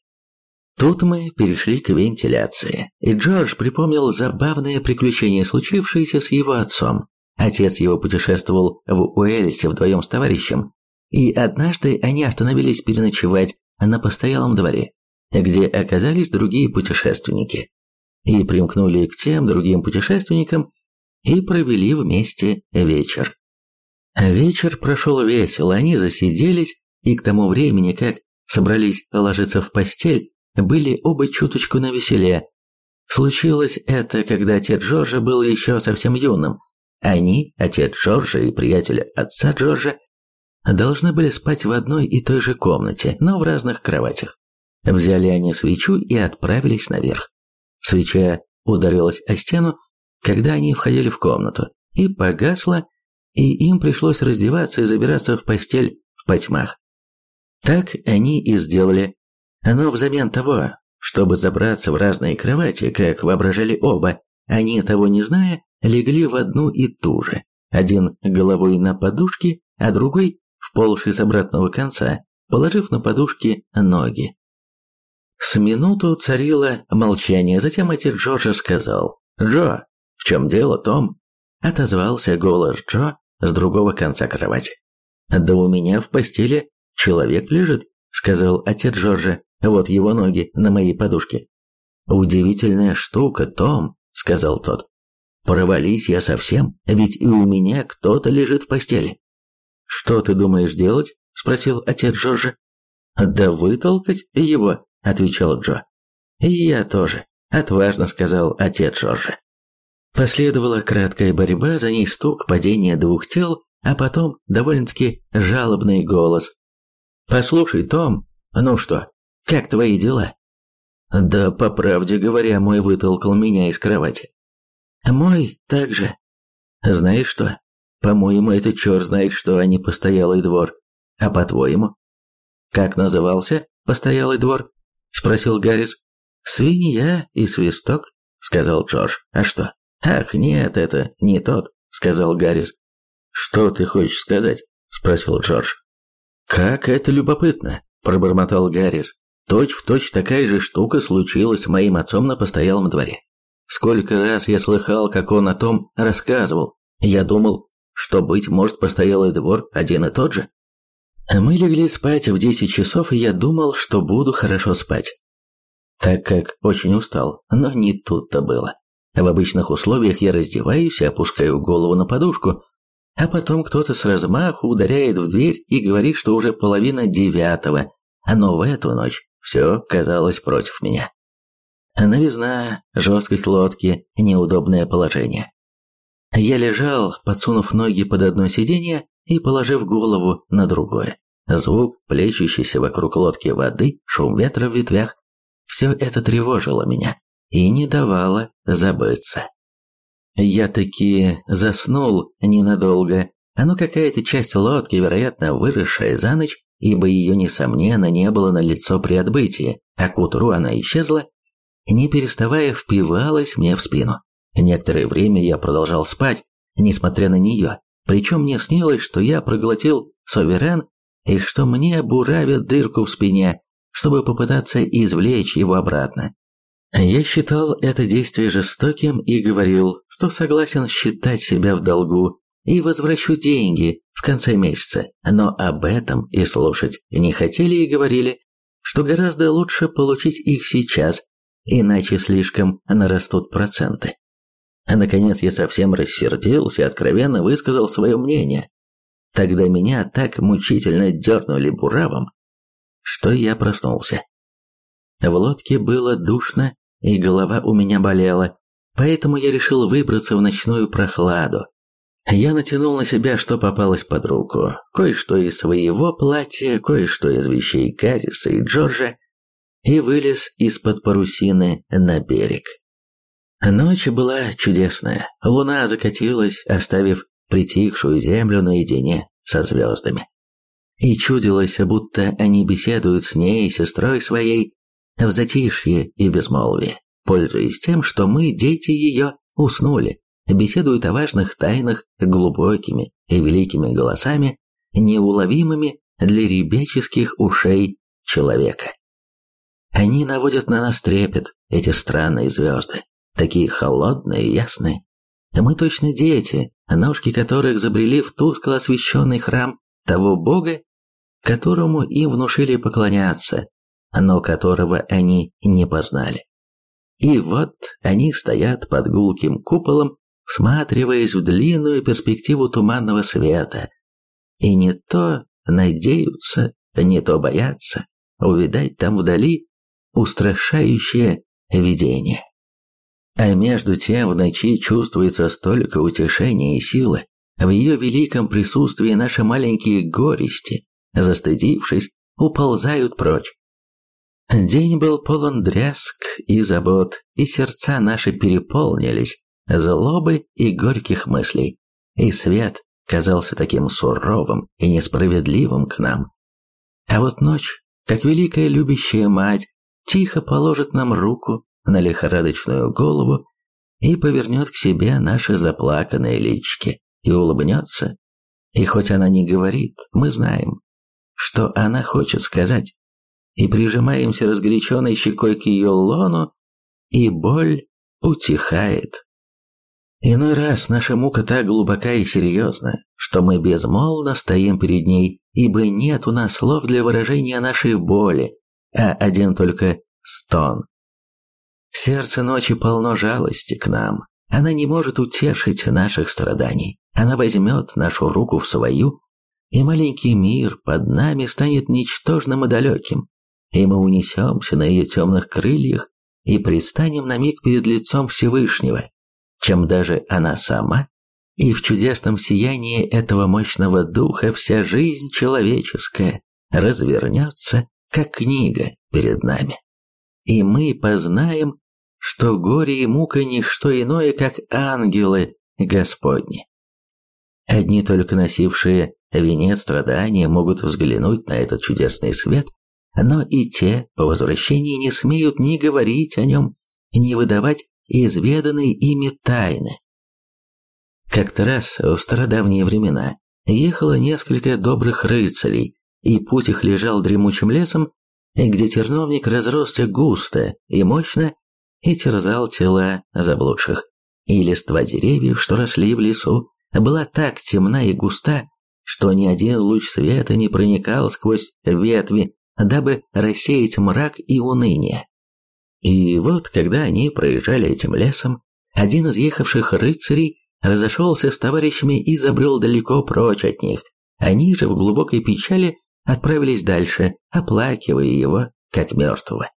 Тут мы перешли к вентиляции, и Джордж припомнил забавное приключение, случившееся с его отцом. Отец его путешествовал в Уэльсе вдвоем с товарищем, и однажды они остановились переночевать на постоялом дворе, где оказались другие путешественники, и примкнули к тем другим путешественникам и провели вместе вечер. Вечер прошел весело, они засиделись, и к тому времени, как собрались ложиться в постель, были оба чуточку на веселе. Случилось это, когда отец Джорджа был еще совсем юным. Они, отец Джорджа и приятель отца Джорджа, должны были спать в одной и той же комнате, но в разных кроватях. Взяли они свечу и отправились наверх. Свеча ударилась о стену, когда они входили в комнату, и погасла, и им пришлось раздеваться и забираться в постель в потьмах. Так они и сделали. Но взамен того, чтобы забраться в разные кровати, как воображали оба, они, того не зная, легли в одну и ту же. Один головой на подушке, а другой вползший с обратного конца, положив на подушки ноги. С минуту царило молчание, затем отец Джорджа сказал «Джо, в чем дело, Том?» Отозвался голос Джо с другого конца кровати. «Да у меня в постели человек лежит», сказал отец Джорджа, вот его ноги на моей подушке. «Удивительная штука, Том», сказал тот. «Провались я совсем, ведь и у меня кто-то лежит в постели». «Что ты думаешь делать?» – спросил отец Джорджа. «Да вытолкать его», – отвечал Джо. «И я тоже», – отважно сказал отец Джорджа. Последовала краткая борьба, за ней стук, падение двух тел, а потом довольно-таки жалобный голос. «Послушай, Том, ну что, как твои дела?» «Да, по правде говоря, мой вытолкал меня из кровати». «Мой также». «Знаешь что, по-моему, это черт знает что, а не постоялый двор. А по-твоему? Как назывался постоялый двор? Спросил Гаррис. Свинья и свисток, сказал Джордж. А что? Ах, нет, это не тот, сказал Гаррис. Что ты хочешь сказать? Спросил Джордж. Как это любопытно, пробормотал Гаррис. Точь в точь такая же штука случилась с моим отцом на постоялом дворе. Сколько раз я слыхал, как он о том рассказывал. Я думал, что, быть может, постоялый двор один и тот же. Мы легли спать в 10 часов, и я думал, что буду хорошо спать, так как очень устал, но не тут-то было. В обычных условиях я раздеваюсь и опускаю голову на подушку, а потом кто-то с размаху ударяет в дверь и говорит, что уже половина девятого, но в эту ночь все казалось против меня. Новизна, жесткость лодки, неудобное положение. Я лежал, подсунув ноги под одно сиденье и положив голову на другое. Звук, плещущийся вокруг лодки воды, шум ветра в ветвях – все это тревожило меня и не давало забыться. Я таки заснул ненадолго, а ну какая-то часть лодки, вероятно, выросшая за ночь, ибо ее, несомненно, не было на лицо при отбытии, а к утру она исчезла, не переставая впивалась мне в спину. Некоторое время я продолжал спать, несмотря на нее, причем мне снилось, что я проглотил суверен и что мне буравят дырку в спине, чтобы попытаться извлечь его обратно. Я считал это действие жестоким и говорил, что согласен считать себя в долгу и возвращу деньги в конце месяца, но об этом и слушать не хотели и говорили, что гораздо лучше получить их сейчас, иначе слишком нарастут проценты. А наконец я совсем рассердился и откровенно высказал свое мнение. Тогда меня так мучительно дернули буравом, что я проснулся. В лодке было душно, и голова у меня болела, поэтому я решил выбраться в ночную прохладу. Я натянул на себя, что попалось под руку. Кое-что из своего платья, кое-что из вещей Кариса и Джорджа, и вылез из-под парусины на берег. Ночь была чудесная. Луна закатилась, оставив притихшую землю наедине со звездами. И чудилось, будто они беседуют с ней, сестрой своей, в затишье и безмолвии, пользуясь тем, что мы, дети ее, уснули, беседуют о важных тайнах глубокими и великими голосами, неуловимыми для ребяческих ушей человека. Они наводят на нас трепет, эти странные звезды, такие холодные и ясные. Мы точно дети, ножки которых забрели в тускло освещенный храм того бога, которому им внушили поклоняться, но которого они не познали. И вот они стоят под гулким куполом, всматриваясь в длинную перспективу туманного света, и не то надеются, не то боятся увидать там вдали устрашающее видение. А между тем в ночи чувствуется столько утешения и силы, в ее великом присутствии наши маленькие горести, застыдившись, уползают прочь. День был полон дрязг и забот, и сердца наши переполнились злобы и горьких мыслей, и свет казался таким суровым и несправедливым к нам. А вот ночь, как великая любящая мать, тихо положит нам руку на лихорадочную голову и повернет к себе наши заплаканные лички и улыбнется. И хоть она не говорит, мы знаем, что она хочет сказать и прижимаемся разгоряченной щекой к ее лону, и боль утихает. Иной раз наша мука так глубока и серьезна, что мы безмолвно стоим перед ней, ибо нет у нас слов для выражения нашей боли, а один только стон. Сердце ночи полно жалости к нам. Она не может утешить наших страданий. Она возьмет нашу руку в свою, и маленький мир под нами станет ничтожным и далеким и мы унесемся на ее темных крыльях и пристанем на миг перед лицом Всевышнего, чем даже она сама, и в чудесном сиянии этого мощного духа вся жизнь человеческая развернется, как книга перед нами. И мы познаем, что горе и мука – не что иное, как ангелы Господни. Одни только носившие венец страдания могут взглянуть на этот чудесный свет но и те по возвращении не смеют ни говорить о нем, ни выдавать изведанные ими тайны. Как-то раз в стародавние времена ехало несколько добрых рыцарей, и путь их лежал дремучим лесом, где терновник разросся густо и мощно и терзал тела заблудших. И листва деревьев, что росли в лесу, была так темна и густа, что ни один луч света не проникал сквозь ветви дабы рассеять мрак и уныние. И вот, когда они проезжали этим лесом, один из ехавших рыцарей разошелся с товарищами и забрел далеко прочь от них. Они же в глубокой печали отправились дальше, оплакивая его, как мертвого.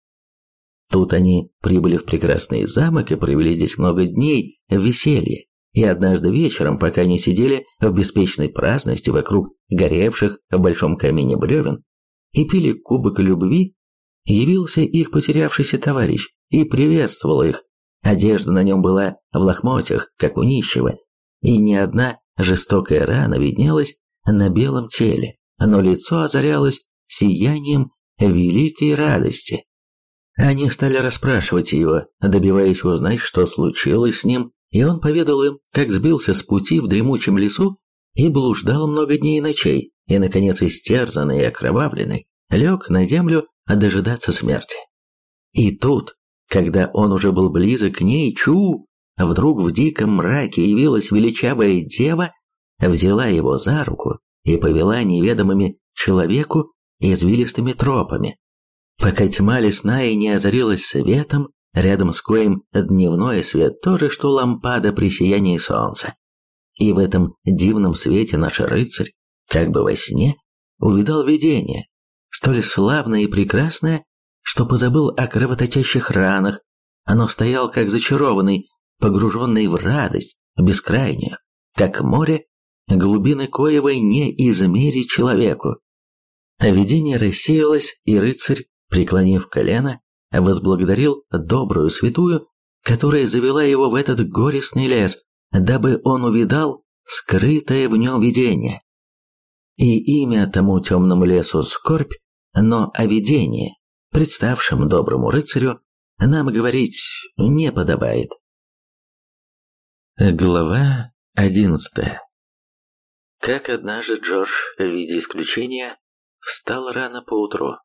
Тут они прибыли в прекрасный замок и провели здесь много дней в веселье. И однажды вечером, пока они сидели в беспечной праздности вокруг горевших в большом камине бревен, и пили кубок любви, явился их потерявшийся товарищ и приветствовал их. Одежда на нем была в лохмотьях, как у нищего, и ни одна жестокая рана виднелась на белом теле, но лицо озарялось сиянием великой радости. Они стали расспрашивать его, добиваясь узнать, что случилось с ним, и он поведал им, как сбился с пути в дремучем лесу и блуждал много дней и ночей, и, наконец, истерзанный и окровавленный, лег на землю дожидаться смерти. И тут, когда он уже был близок к ней, чу, вдруг в диком мраке явилась величавая дева, взяла его за руку и повела неведомыми человеку извилистыми тропами. Пока тьма лесная не озарилась светом, рядом с коем дневной свет тоже, что лампада при сиянии солнца. И в этом дивном свете наш рыцарь как бы во сне, увидал видение, столь славное и прекрасное, что позабыл о кровоточащих ранах. Оно стоял как зачарованный, погруженный в радость бескрайнюю, как море, глубины коевой не измерить человеку. Видение рассеялось, и рыцарь, преклонив колено, возблагодарил добрую святую, которая завела его в этот горестный лес, дабы он увидал скрытое в нем видение и имя тому темному лесу скорбь, но о видении, представшем доброму рыцарю, нам говорить не подобает. Глава одиннадцатая Как однажды Джордж, в виде исключения, встал рано поутру.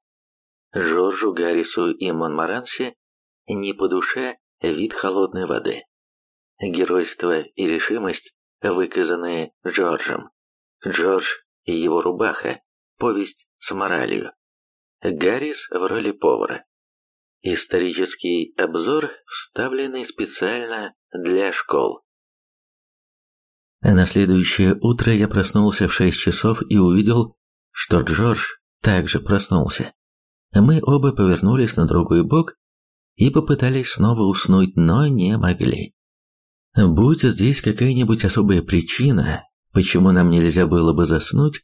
Жоржу, Гаррису и Монмаранси не по душе вид холодной воды. Геройство и решимость, выказанные Джорджем. Джордж и его рубаха, повесть с моралью. Гаррис в роли повара. Исторический обзор, вставленный специально для школ. На следующее утро я проснулся в шесть часов и увидел, что Джордж также проснулся. Мы оба повернулись на другой бок и попытались снова уснуть, но не могли. Будь здесь какая-нибудь особая причина, почему нам нельзя было бы заснуть,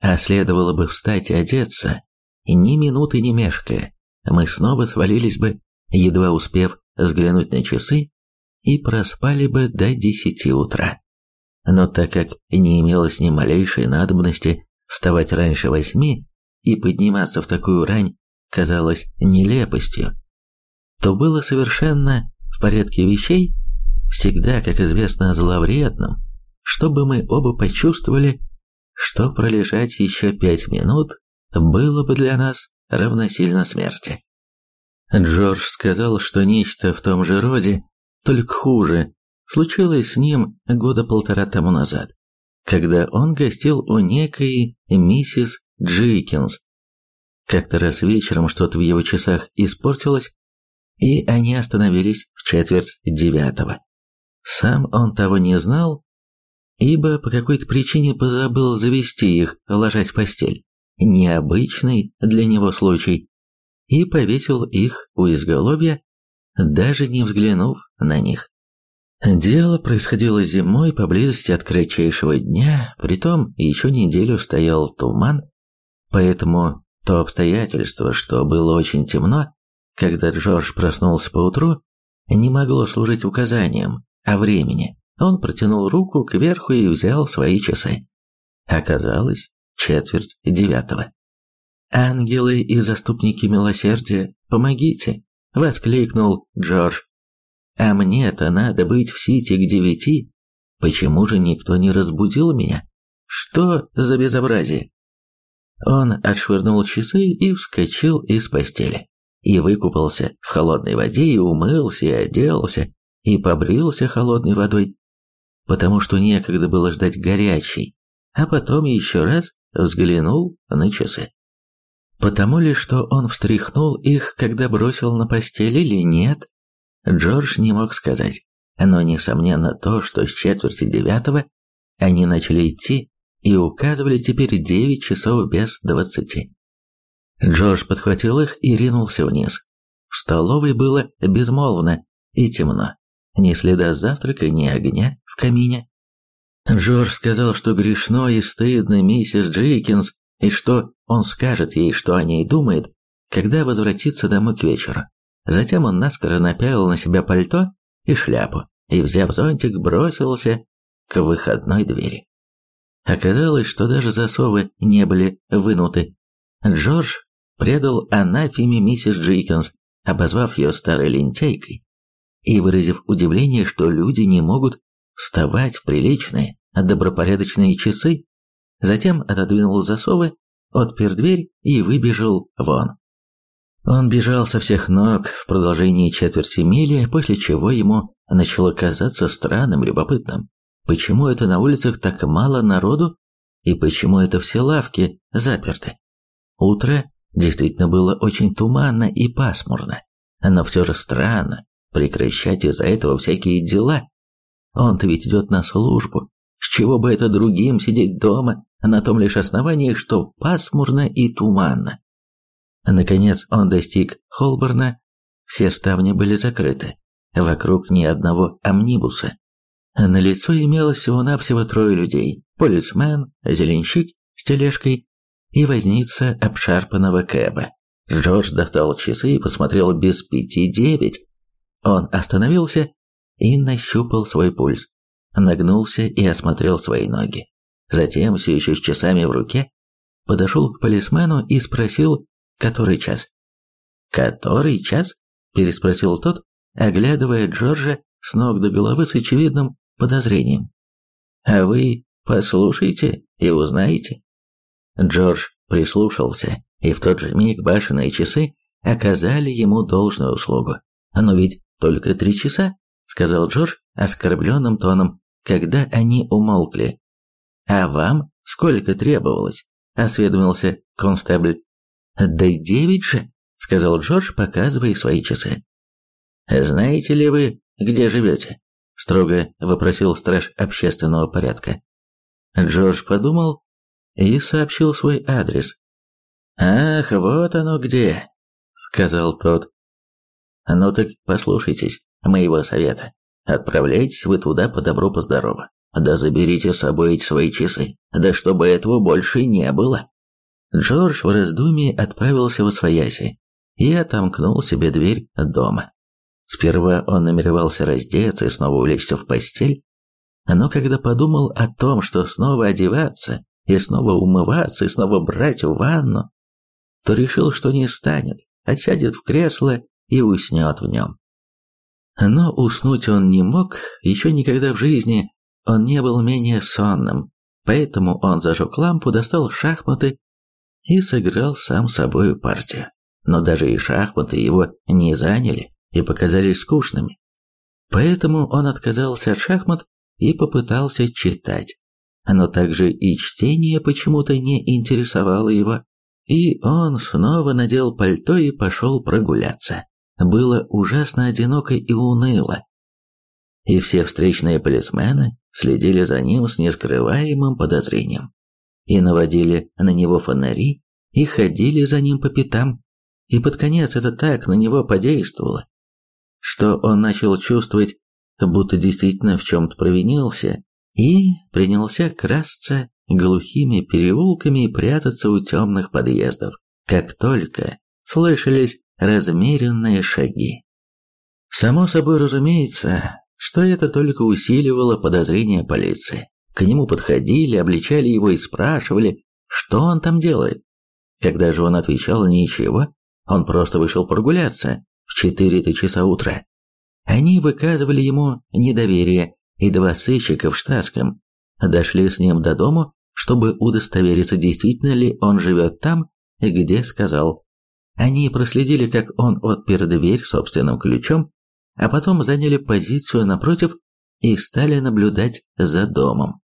а следовало бы встать и одеться, ни минуты не мешкая, мы снова свалились бы, едва успев взглянуть на часы, и проспали бы до десяти утра. Но так как не имелось ни малейшей надобности вставать раньше восьми и подниматься в такую рань казалось нелепостью, то было совершенно в порядке вещей, всегда, как известно, зловредным, чтобы мы оба почувствовали, что пролежать еще пять минут было бы для нас равносильно смерти. Джордж сказал, что нечто в том же роде, только хуже, случилось с ним года полтора тому назад, когда он гостил у некой миссис Джикинс. Как-то раз вечером что-то в его часах испортилось, и они остановились в четверть девятого. Сам он того не знал, ибо по какой-то причине позабыл завести их, ложась в постель необычный для него случай, и повесил их у изголовья, даже не взглянув на них. Дело происходило зимой поблизости от кратчайшего дня, притом еще неделю стоял туман, поэтому то обстоятельство, что было очень темно, когда Джордж проснулся поутру, не могло служить указанием о времени. Он протянул руку кверху и взял свои часы. Оказалось, четверть девятого. «Ангелы и заступники милосердия, помогите!» — воскликнул Джордж. «А мне-то надо быть в Сити к девяти. Почему же никто не разбудил меня? Что за безобразие?» Он отшвырнул часы и вскочил из постели. И выкупался в холодной воде, и умылся, и оделся, и побрился холодной водой, потому что некогда было ждать горячей, а потом еще раз взглянул на часы. Потому ли, что он встряхнул их, когда бросил на постель или нет, Джордж не мог сказать. Но несомненно то, что с четверти девятого они начали идти и указывали теперь девять часов без двадцати. Джордж подхватил их и ринулся вниз. В столовой было безмолвно и темно. Ни следа завтрака, ни огня в камине. Джордж сказал, что грешно и стыдно миссис Джейкинс, и что он скажет ей, что о ней думает, когда возвратится домой к вечеру. Затем он наскоро напялил на себя пальто и шляпу, и, взяв зонтик, бросился к выходной двери. Оказалось, что даже засовы не были вынуты. Джордж предал анафеме миссис Джейкинс, обозвав ее старой лентяйкой, и выразив удивление, что люди не могут вставать в приличные, добропорядочные часы, затем отодвинул засовы, отпер дверь и выбежал вон. Он бежал со всех ног в продолжении четверти мили, после чего ему начало казаться странным, любопытным, почему это на улицах так мало народу и почему это все лавки заперты. Утро действительно было очень туманно и пасмурно, но все же странно прекращать из-за этого всякие дела, он-то ведь идет на службу. С чего бы это другим сидеть дома, на том лишь основании, что пасмурно и туманно. Наконец он достиг Холборна, все ставни были закрыты, вокруг ни одного амнибуса. На лицо имелось всего-навсего трое людей, полисмен, зеленщик с тележкой и возница обшарпанного кэба. Джордж достал часы и посмотрел без пяти девять. Он остановился и нащупал свой пульс. Нагнулся и осмотрел свои ноги. Затем, все еще с часами в руке, подошел к полисмену и спросил, который час. «Который час?» – переспросил тот, оглядывая Джорджа с ног до головы с очевидным подозрением. «А вы послушайте и узнаете». Джордж прислушался, и в тот же миг башенные часы оказали ему должную услугу. «Но ведь только три часа», — сказал Джордж оскорбленным тоном, когда они умолкли. «А вам сколько требовалось?» — осведомился констебль. «Да девять же», — сказал Джордж, показывая свои часы. «Знаете ли вы, где живете?» — строго вопросил страж общественного порядка. Джордж подумал и сообщил свой адрес. «Ах, вот оно где!» — сказал тот. «Ну так послушайтесь моего совета. Отправляйтесь вы туда по добру, по здорову. Да заберите с собой эти свои часы. Да чтобы этого больше не было». Джордж в раздумье отправился в Освояси и отомкнул себе дверь дома. Сперва он намеревался раздеться и снова улечься в постель, но когда подумал о том, что снова одеваться, и снова умываться, и снова брать ванну, то решил, что не станет, а в кресло и уснет в нем. Но уснуть он не мог, еще никогда в жизни он не был менее сонным, поэтому он зажег лампу, достал шахматы и сыграл сам собою партию. Но даже и шахматы его не заняли и показались скучными. Поэтому он отказался от шахмат и попытался читать. Но также и чтение почему-то не интересовало его. И он снова надел пальто и пошел прогуляться. Было ужасно одиноко и уныло. И все встречные полисмены следили за ним с нескрываемым подозрением. И наводили на него фонари, и ходили за ним по пятам. И под конец это так на него подействовало, что он начал чувствовать, будто действительно в чем-то провинился, и принялся красться глухими переулками и прятаться у темных подъездов, как только слышались размеренные шаги. Само собой разумеется, что это только усиливало подозрения полиции. К нему подходили, обличали его и спрашивали, что он там делает. Когда же он отвечал «ничего», он просто вышел прогуляться в четыре часа утра. Они выказывали ему недоверие, и два сыщика в штатском дошли с ним до дому, чтобы удостовериться, действительно ли он живет там, где сказал. Они проследили, как он отпер дверь собственным ключом, а потом заняли позицию напротив и стали наблюдать за домом.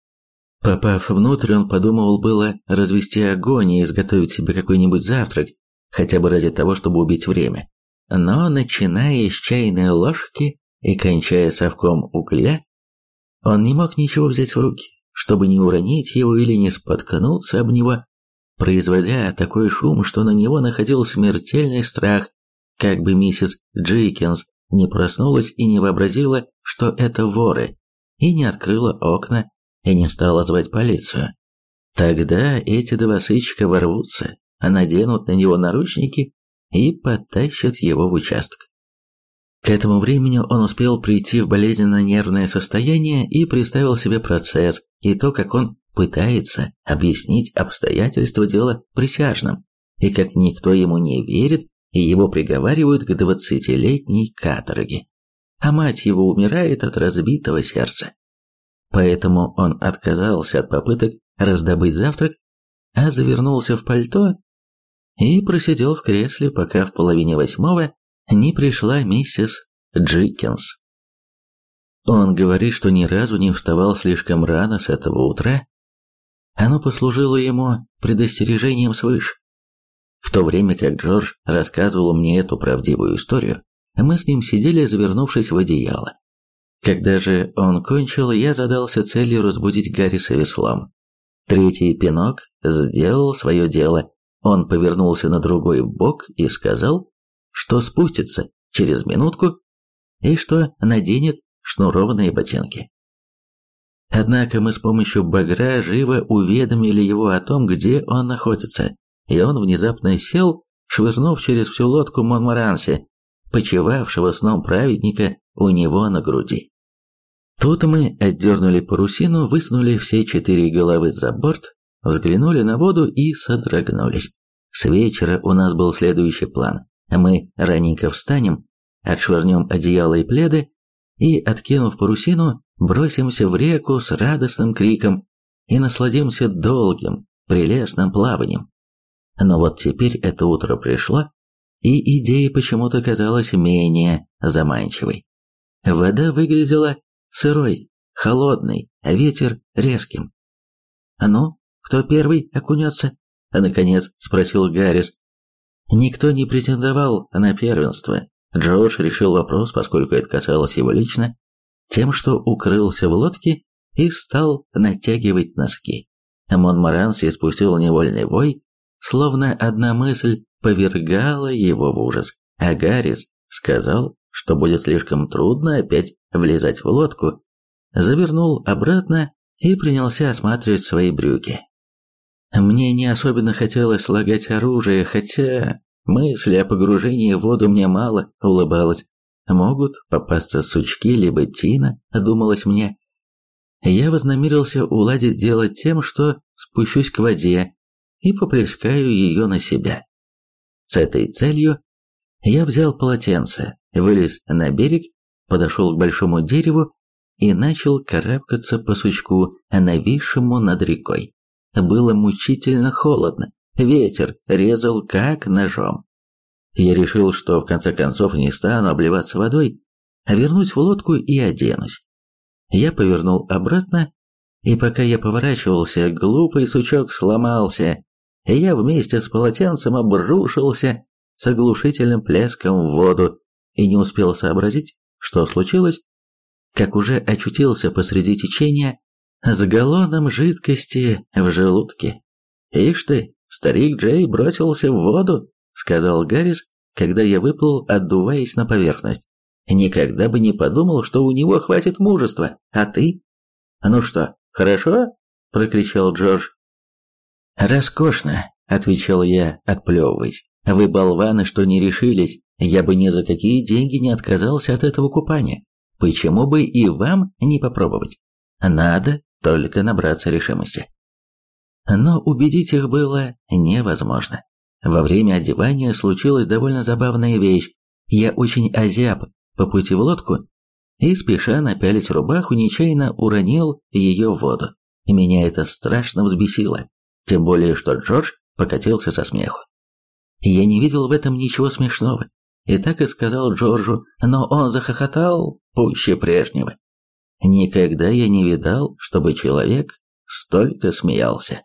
Попав внутрь, он подумывал было развести огонь и изготовить себе какой-нибудь завтрак, хотя бы ради того, чтобы убить время. Но, начиная с чайной ложки и кончая совком угля, он не мог ничего взять в руки, чтобы не уронить его или не споткнуться об него, производя такой шум, что на него находил смертельный страх, как бы миссис Джейкинс не проснулась и не вообразила, что это воры, и не открыла окна, и не стала звать полицию. Тогда эти два сычка ворвутся, наденут на него наручники и потащат его в участок. К этому времени он успел прийти в болезненно-нервное состояние и представил себе процесс и то, как он пытается объяснить обстоятельства дела присяжным, и как никто ему не верит, и его приговаривают к двадцатилетней каторге, а мать его умирает от разбитого сердца. Поэтому он отказался от попыток раздобыть завтрак, а завернулся в пальто и просидел в кресле, пока в половине восьмого не пришла миссис Джикинс. Он говорит, что ни разу не вставал слишком рано с этого утра. Оно послужило ему предостережением свыше. В то время как Джордж рассказывал мне эту правдивую историю, мы с ним сидели, завернувшись в одеяло. Когда же он кончил, я задался целью разбудить Гарриса веслом. Третий пинок сделал свое дело. Он повернулся на другой бок и сказал, что спустится через минутку и что наденет шнурованные ботинки. Однако мы с помощью багра живо уведомили его о том, где он находится, и он внезапно сел, швырнув через всю лодку Монмаранси, почивавшего сном праведника у него на груди. Тут мы отдернули парусину, высунули все четыре головы за борт, взглянули на воду и содрогнулись. С вечера у нас был следующий план Мы раненько встанем, отшвырнем одеяло и пледы и, откинув парусину, бросимся в реку с радостным криком и насладимся долгим, прелестным плаванием. Но вот теперь это утро пришло, и идея почему-то казалась менее заманчивой. Вода выглядела сырой, холодной, а ветер резким. «Ну, кто первый окунется?» — наконец спросил Гаррис. Никто не претендовал на первенство. Джордж решил вопрос, поскольку это касалось его лично, тем, что укрылся в лодке и стал натягивать носки. Монмаранси спустил невольный вой, словно одна мысль повергала его в ужас, а Гаррис сказал, что будет слишком трудно опять влезать в лодку, завернул обратно и принялся осматривать свои брюки. Мне не особенно хотелось слагать оружие, хотя мысли о погружении в воду мне мало улыбалась. Могут попасться сучки, либо тина, думалось мне. Я вознамерился уладить дело тем, что спущусь к воде и поплескаю ее на себя. С этой целью я взял полотенце, вылез на берег, подошел к большому дереву и начал карабкаться по сучку, нависшему над рекой. Было мучительно холодно, ветер резал как ножом. Я решил, что в конце концов не стану обливаться водой, а вернусь в лодку и оденусь. Я повернул обратно, и пока я поворачивался, глупый сучок сломался, и я вместе с полотенцем обрушился с оглушительным плеском в воду и не успел сообразить, что случилось, как уже очутился посреди течения с галлоном жидкости в желудке. «Ишь ты, старик Джей бросился в воду», — сказал Гаррис, когда я выплыл, отдуваясь на поверхность. «Никогда бы не подумал, что у него хватит мужества, а ты?» «Ну что, хорошо?» — прокричал Джордж. «Роскошно», — отвечал я, отплевываясь. «Вы болваны, что не решились. Я бы ни за какие деньги не отказался от этого купания. Почему бы и вам не попробовать? Надо только набраться решимости». Но убедить их было невозможно. Во время одевания случилась довольно забавная вещь. Я очень озяб по пути в лодку и, спеша напялить рубаху, нечаянно уронил ее в воду. Меня это страшно взбесило. Тем более, что Джордж покатился со смеху. Я не видел в этом ничего смешного. И так и сказал Джорджу, но он захохотал пуще прежнего. Никогда я не видал, чтобы человек столько смеялся.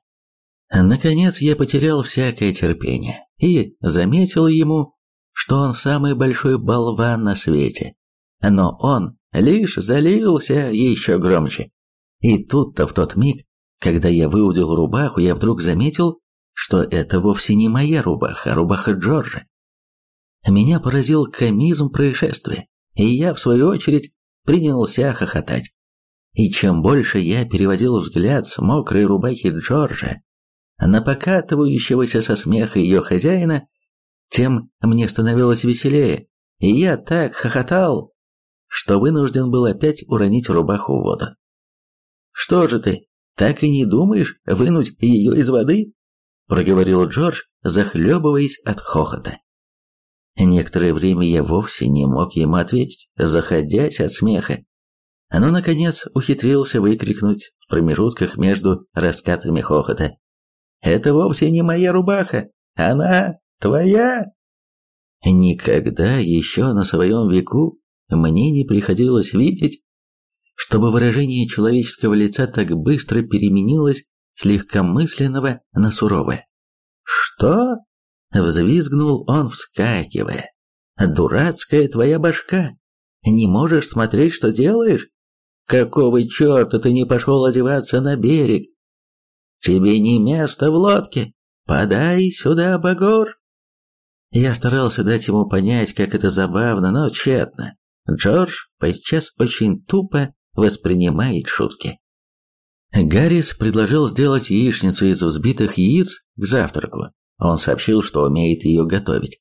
Наконец я потерял всякое терпение и заметил ему, что он самый большой болван на свете. Но он лишь залился еще громче. И тут-то в тот миг когда я выудил рубаху, я вдруг заметил, что это вовсе не моя рубаха, а рубаха Джорджа. Меня поразил комизм происшествия, и я, в свою очередь, принялся хохотать. И чем больше я переводил взгляд с мокрой рубахи Джорджа на покатывающегося со смеха ее хозяина, тем мне становилось веселее, и я так хохотал, что вынужден был опять уронить рубаху в воду. «Что же ты, так и не думаешь вынуть ее из воды?» – проговорил Джордж, захлебываясь от хохота. Некоторое время я вовсе не мог ему ответить, заходясь от смеха. Но, наконец, ухитрился выкрикнуть в промежутках между раскатами хохота. «Это вовсе не моя рубаха! Она твоя!» Никогда еще на своем веку мне не приходилось видеть чтобы выражение человеческого лица так быстро переменилось с легкомысленного на суровое. «Что?» — взвизгнул он, вскакивая. «Дурацкая твоя башка! Не можешь смотреть, что делаешь? Какого черта ты не пошел одеваться на берег? Тебе не место в лодке! Подай сюда багор!» Я старался дать ему понять, как это забавно, но тщетно. Джордж подчас очень тупо воспринимает шутки. Гаррис предложил сделать яичницу из взбитых яиц к завтраку. Он сообщил, что умеет ее готовить.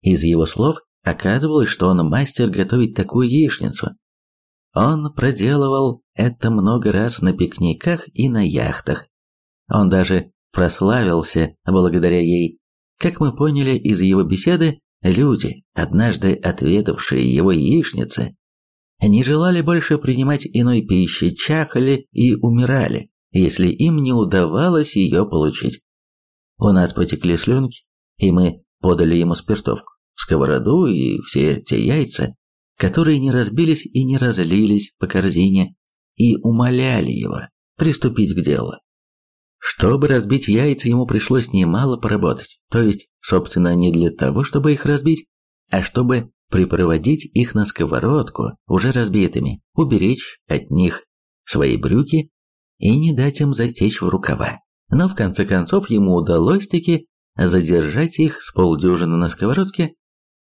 Из его слов оказывалось, что он мастер готовить такую яичницу. Он проделывал это много раз на пикниках и на яхтах. Он даже прославился благодаря ей. Как мы поняли из его беседы, люди, однажды отведавшие его яичницы, не желали больше принимать иной пищи, чахали и умирали, если им не удавалось ее получить. У нас потекли слюнки, и мы подали ему спиртовку, сковороду и все те яйца, которые не разбились и не разлились по корзине, и умоляли его приступить к делу. Чтобы разбить яйца, ему пришлось немало поработать, то есть, собственно, не для того, чтобы их разбить, а чтобы припроводить их на сковородку уже разбитыми, уберечь от них свои брюки и не дать им затечь в рукава. Но в конце концов ему удалось таки задержать их с полдюжины на сковородке,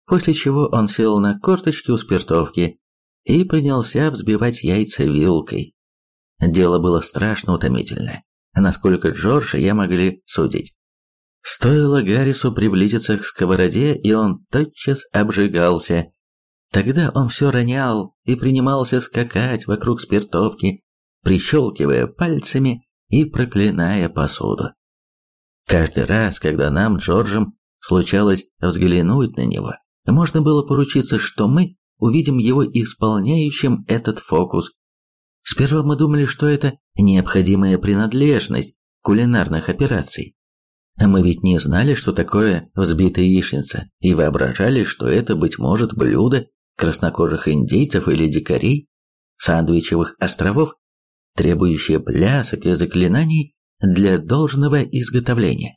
после чего он сел на корточки у спиртовки и принялся взбивать яйца вилкой. Дело было страшно утомительное, насколько Джордж и я могли судить. Стоило Гаррису приблизиться к сковороде, и он тотчас обжигался. Тогда он все ронял и принимался скакать вокруг спиртовки, прищелкивая пальцами и проклиная посуду. Каждый раз, когда нам, Джорджем, случалось взглянуть на него, можно было поручиться, что мы увидим его исполняющим этот фокус. Сперва мы думали, что это необходимая принадлежность кулинарных операций. Мы ведь не знали, что такое взбитая яичница, и воображали, что это, быть может, блюдо краснокожих индейцев или дикарей, сандвичевых островов, требующее плясок и заклинаний для должного изготовления.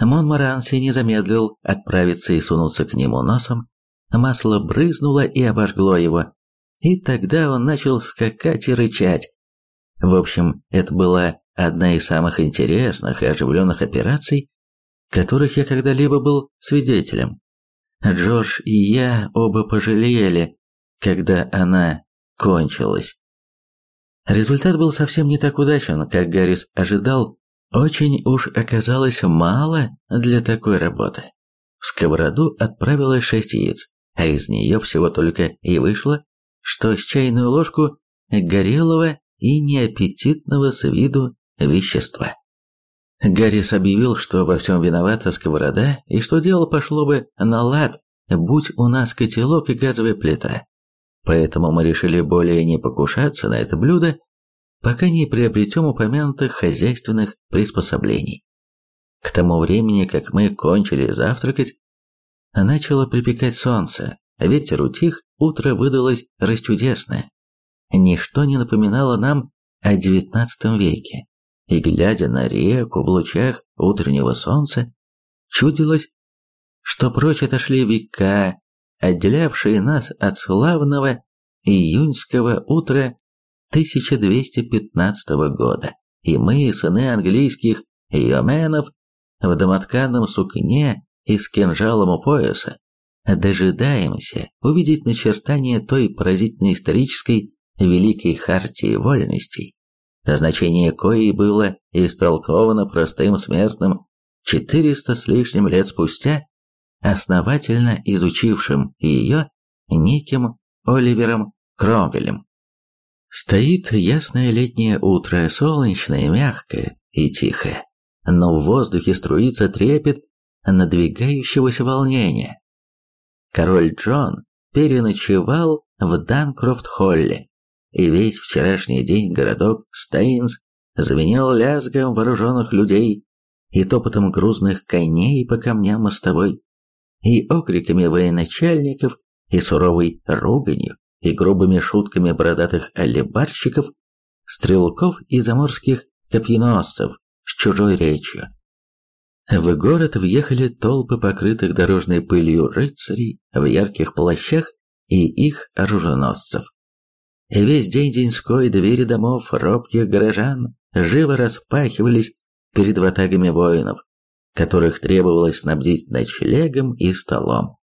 Монмаранси не замедлил отправиться и сунуться к нему носом. Масло брызнуло и обожгло его. И тогда он начал скакать и рычать. В общем, это была одна из самых интересных и оживленных операций, которых я когда-либо был свидетелем. Джордж и я оба пожалели, когда она кончилась. Результат был совсем не так удачен, как Гаррис ожидал, очень уж оказалось мало для такой работы. В сковороду отправилось шесть яиц, а из нее всего только и вышло, что с чайную ложку горелого и неаппетитного с виду вещества. Гаррис объявил, что во всем виновата сковорода и что дело пошло бы на лад, будь у нас котелок и газовая плита. Поэтому мы решили более не покушаться на это блюдо, пока не приобретем упомянутых хозяйственных приспособлений. К тому времени, как мы кончили завтракать, начало припекать солнце, ветер утих, утро выдалось расчудесное. Ничто не напоминало нам о девятнадцатом веке, и глядя на реку в лучах утреннего солнца, чудилось, что прочь отошли века, отделявшие нас от славного июньского утра 1215 года, и мы, сыны английских йоменов, в домотканном сукне и с кинжалом у пояса, дожидаемся увидеть начертание той поразительной исторической великой хартии вольностей, значение коей было истолковано простым смертным 400 с лишним лет спустя основательно изучившим ее неким Оливером Кромвелем. Стоит ясное летнее утро, солнечное, мягкое и тихое, но в воздухе струится трепет надвигающегося волнения. Король Джон переночевал в Данкрофт-Холле, и весь вчерашний день городок Стейнс звенел лязгом вооруженных людей и топотом грузных коней по камням мостовой и окриками военачальников, и суровой руганью, и грубыми шутками бородатых аллебарщиков, стрелков и заморских копьеносцев с чужой речью. В город въехали толпы покрытых дорожной пылью рыцарей в ярких плащах и их оруженосцев. Весь день деньской двери домов робких горожан живо распахивались перед ватагами воинов, которых требовалось снабдить ночлегом и столом.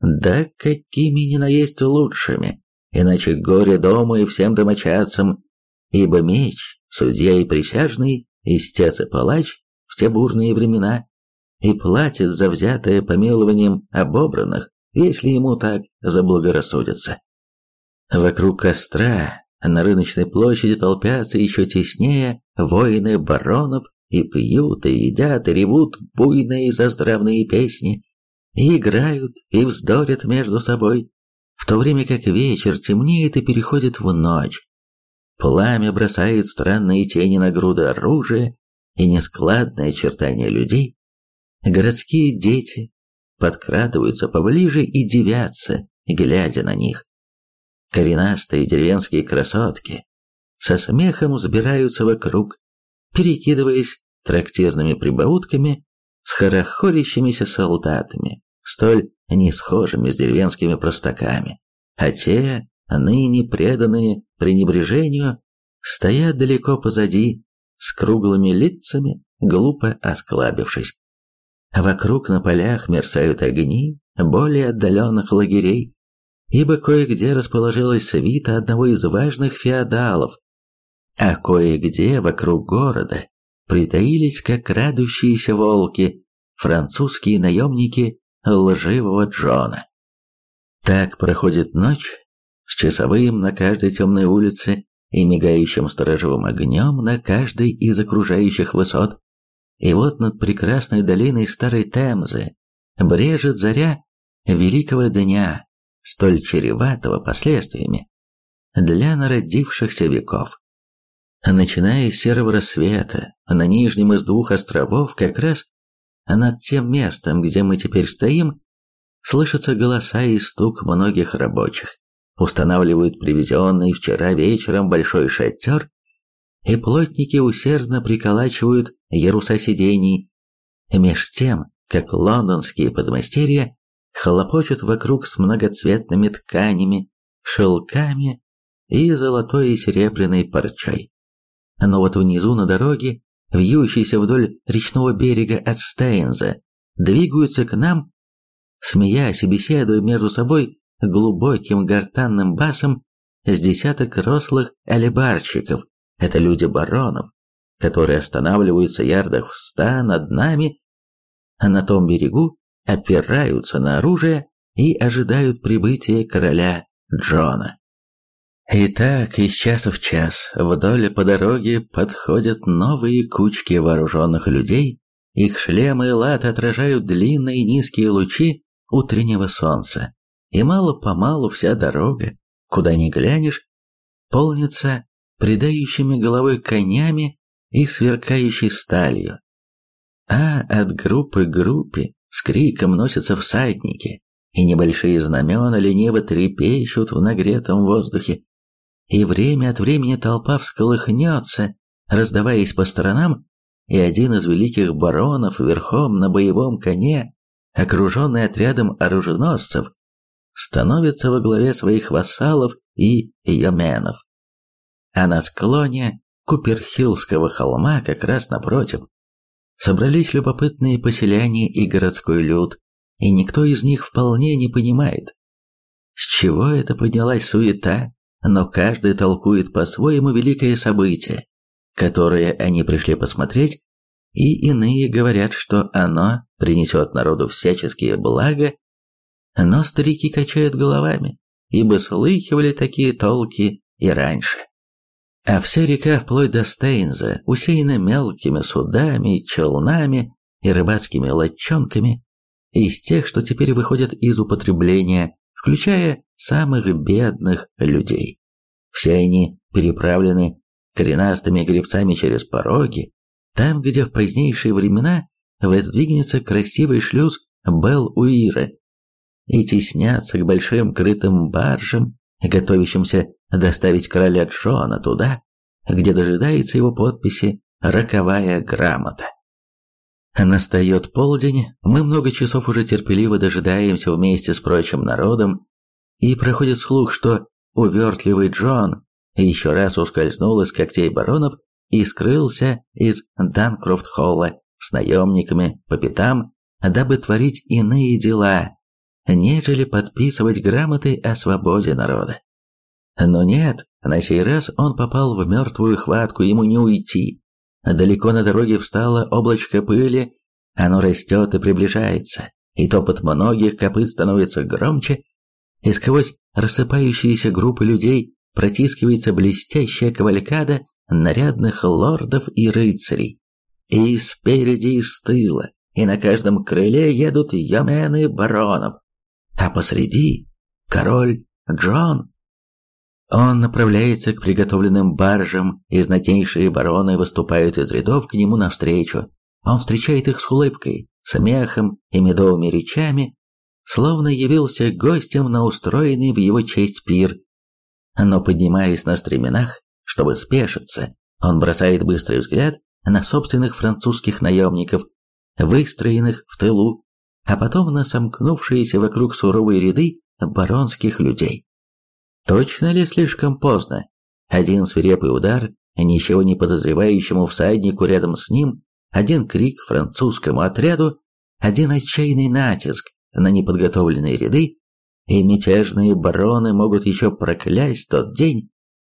Да какими ни наесть лучшими, иначе горе дому и всем домочадцам, ибо меч, судья и присяжный, истец и палач те бурные времена, и платит за взятое помилованием обобранных, если ему так заблагорассудится. Вокруг костра на рыночной площади толпятся еще теснее воины баронов и пьют, и едят, и ревут буйные заздравные песни, и играют, и вздорят между собой, в то время как вечер темнеет и переходит в ночь. Пламя бросает странные тени на груды оружия и нескладные очертания людей. Городские дети подкрадываются поближе и девятся, глядя на них. Коренастые деревенские красотки со смехом взбираются вокруг, перекидываясь трактирными прибаутками с хорохорящимися солдатами, столь не схожими с деревенскими простаками, а те, ныне преданные пренебрежению, стоят далеко позади, с круглыми лицами, глупо осклабившись. Вокруг на полях мерцают огни более отдаленных лагерей, ибо кое-где расположилась свита одного из важных феодалов, а кое-где вокруг города притаились, как крадущиеся волки, французские наемники лживого Джона. Так проходит ночь с часовым на каждой темной улице и мигающим сторожевым огнем на каждой из окружающих высот. И вот над прекрасной долиной старой Темзы брежет заря великого дня, столь чреватого последствиями для народившихся веков. Начиная с серого рассвета, на нижнем из двух островов, как раз над тем местом, где мы теперь стоим, слышатся голоса и стук многих рабочих. Устанавливают привезенный вчера вечером большой шатер, и плотники усердно приколачивают яруса сидений, меж тем, как лондонские подмастерья хлопочут вокруг с многоцветными тканями, шелками и золотой и серебряной парчой. Но вот внизу на дороге, вьющейся вдоль речного берега от Стейнза, двигаются к нам, смеясь и беседуя между собой глубоким гортанным басом с десяток рослых алибарщиков, это люди баронов, которые останавливаются ярдах в ста над нами, а на том берегу опираются на оружие и ожидают прибытия короля Джона. Итак, из часа в час вдоль по дороге подходят новые кучки вооруженных людей, их шлемы и латы отражают длинные низкие лучи утреннего солнца, и мало-помалу вся дорога, куда ни глянешь, полнится придающими головой конями и сверкающей сталью. А от группы к группе с криком носятся всадники, и небольшие знамена лениво трепещут в нагретом воздухе, и время от времени толпа всколыхнется, раздаваясь по сторонам, и один из великих баронов верхом на боевом коне, окруженный отрядом оруженосцев, становится во главе своих вассалов и йоменов. А на склоне Куперхиллского холма, как раз напротив, собрались любопытные поселяне и городской люд, и никто из них вполне не понимает, с чего это поднялась суета но каждый толкует по-своему великое событие, которое они пришли посмотреть, и иные говорят, что оно принесет народу всяческие блага, но старики качают головами, ибо слыхивали такие толки и раньше. А вся река вплоть до Стейнза усеяна мелкими судами, челнами и рыбацкими лодчонками, из тех, что теперь выходят из употребления, включая самых бедных людей. Все они переправлены коренастыми гребцами через пороги, там, где в позднейшие времена воздвигнется красивый шлюз Бел-Уира, и теснятся к большим крытым баржам, готовящимся доставить короля Джона туда, где дожидается его подписи «Роковая грамота». Настает полдень, мы много часов уже терпеливо дожидаемся вместе с прочим народом, и проходит слух, что увертливый Джон еще раз ускользнул из когтей баронов и скрылся из Данкрофт-холла с наемниками по пятам, дабы творить иные дела, нежели подписывать грамоты о свободе народа. Но нет, на сей раз он попал в мертвую хватку, ему не уйти. Далеко на дороге встало облачко пыли, оно растет и приближается, и топот многих копыт становится громче, и сквозь рассыпающиеся группы людей протискивается блестящая кавалькада нарядных лордов и рыцарей. И спереди, и с тыла, и на каждом крыле едут йомены баронов, а посреди король Джон. Он направляется к приготовленным баржам, и знатнейшие бароны выступают из рядов к нему навстречу. Он встречает их с улыбкой, смехом и медовыми речами, словно явился гостем на устроенный в его честь пир. Но поднимаясь на стременах, чтобы спешиться, он бросает быстрый взгляд на собственных французских наемников, выстроенных в тылу, а потом на сомкнувшиеся вокруг суровые ряды баронских людей. Точно ли слишком поздно? Один свирепый удар ничего не подозревающему всаднику рядом с ним, один крик французскому отряду, один отчаянный натиск на неподготовленные ряды, и мятежные бароны могут еще проклясть тот день,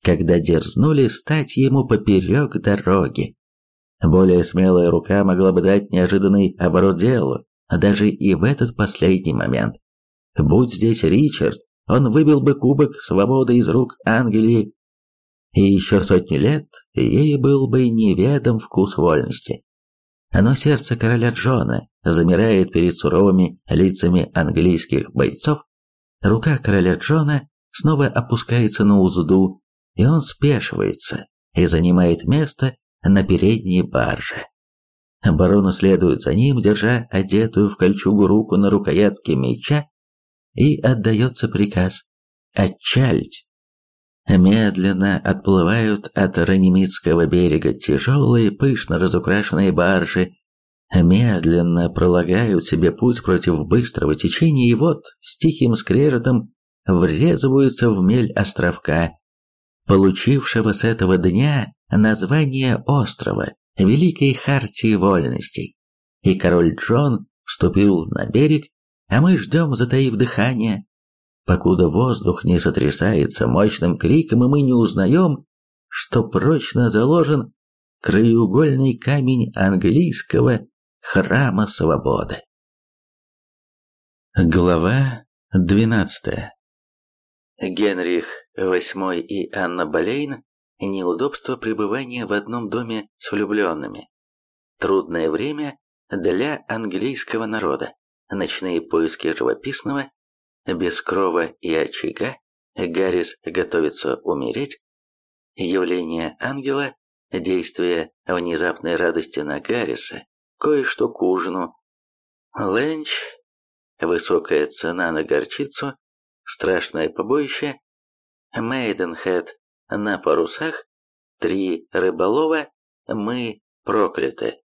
когда дерзнули стать ему поперек дороги. Более смелая рука могла бы дать неожиданный оборот делу, даже и в этот последний момент. Будь здесь Ричард, он выбил бы кубок свободы из рук Англии, и еще сотни лет ей был бы неведом вкус вольности. Но сердце короля Джона замирает перед суровыми лицами английских бойцов, рука короля Джона снова опускается на узду, и он спешивается и занимает место на передней барже. Барон следует за ним, держа одетую в кольчугу руку на рукоятке меча, и отдается приказ «Отчалить». Медленно отплывают от Ранимитского берега тяжелые, пышно разукрашенные баржи, медленно пролагают себе путь против быстрого течения и вот с тихим скрежетом врезываются в мель островка, получившего с этого дня название острова Великой Хартии Вольностей. И король Джон вступил на берег, а мы ждем, затаив дыхание, покуда воздух не сотрясается мощным криком, и мы не узнаем, что прочно заложен краеугольный камень английского храма свободы. Глава 12. Генрих VIII и Анна Болейн неудобство пребывания в одном доме с влюбленными. Трудное время для английского народа. Ночные поиски живописного. Без крова и очага, Гаррис готовится умереть, явление ангела, действие внезапной радости на Гарриса, кое-что к ужину, ленч, высокая цена на горчицу, страшное побоище, Мейденхед на парусах, три рыболова, мы прокляты.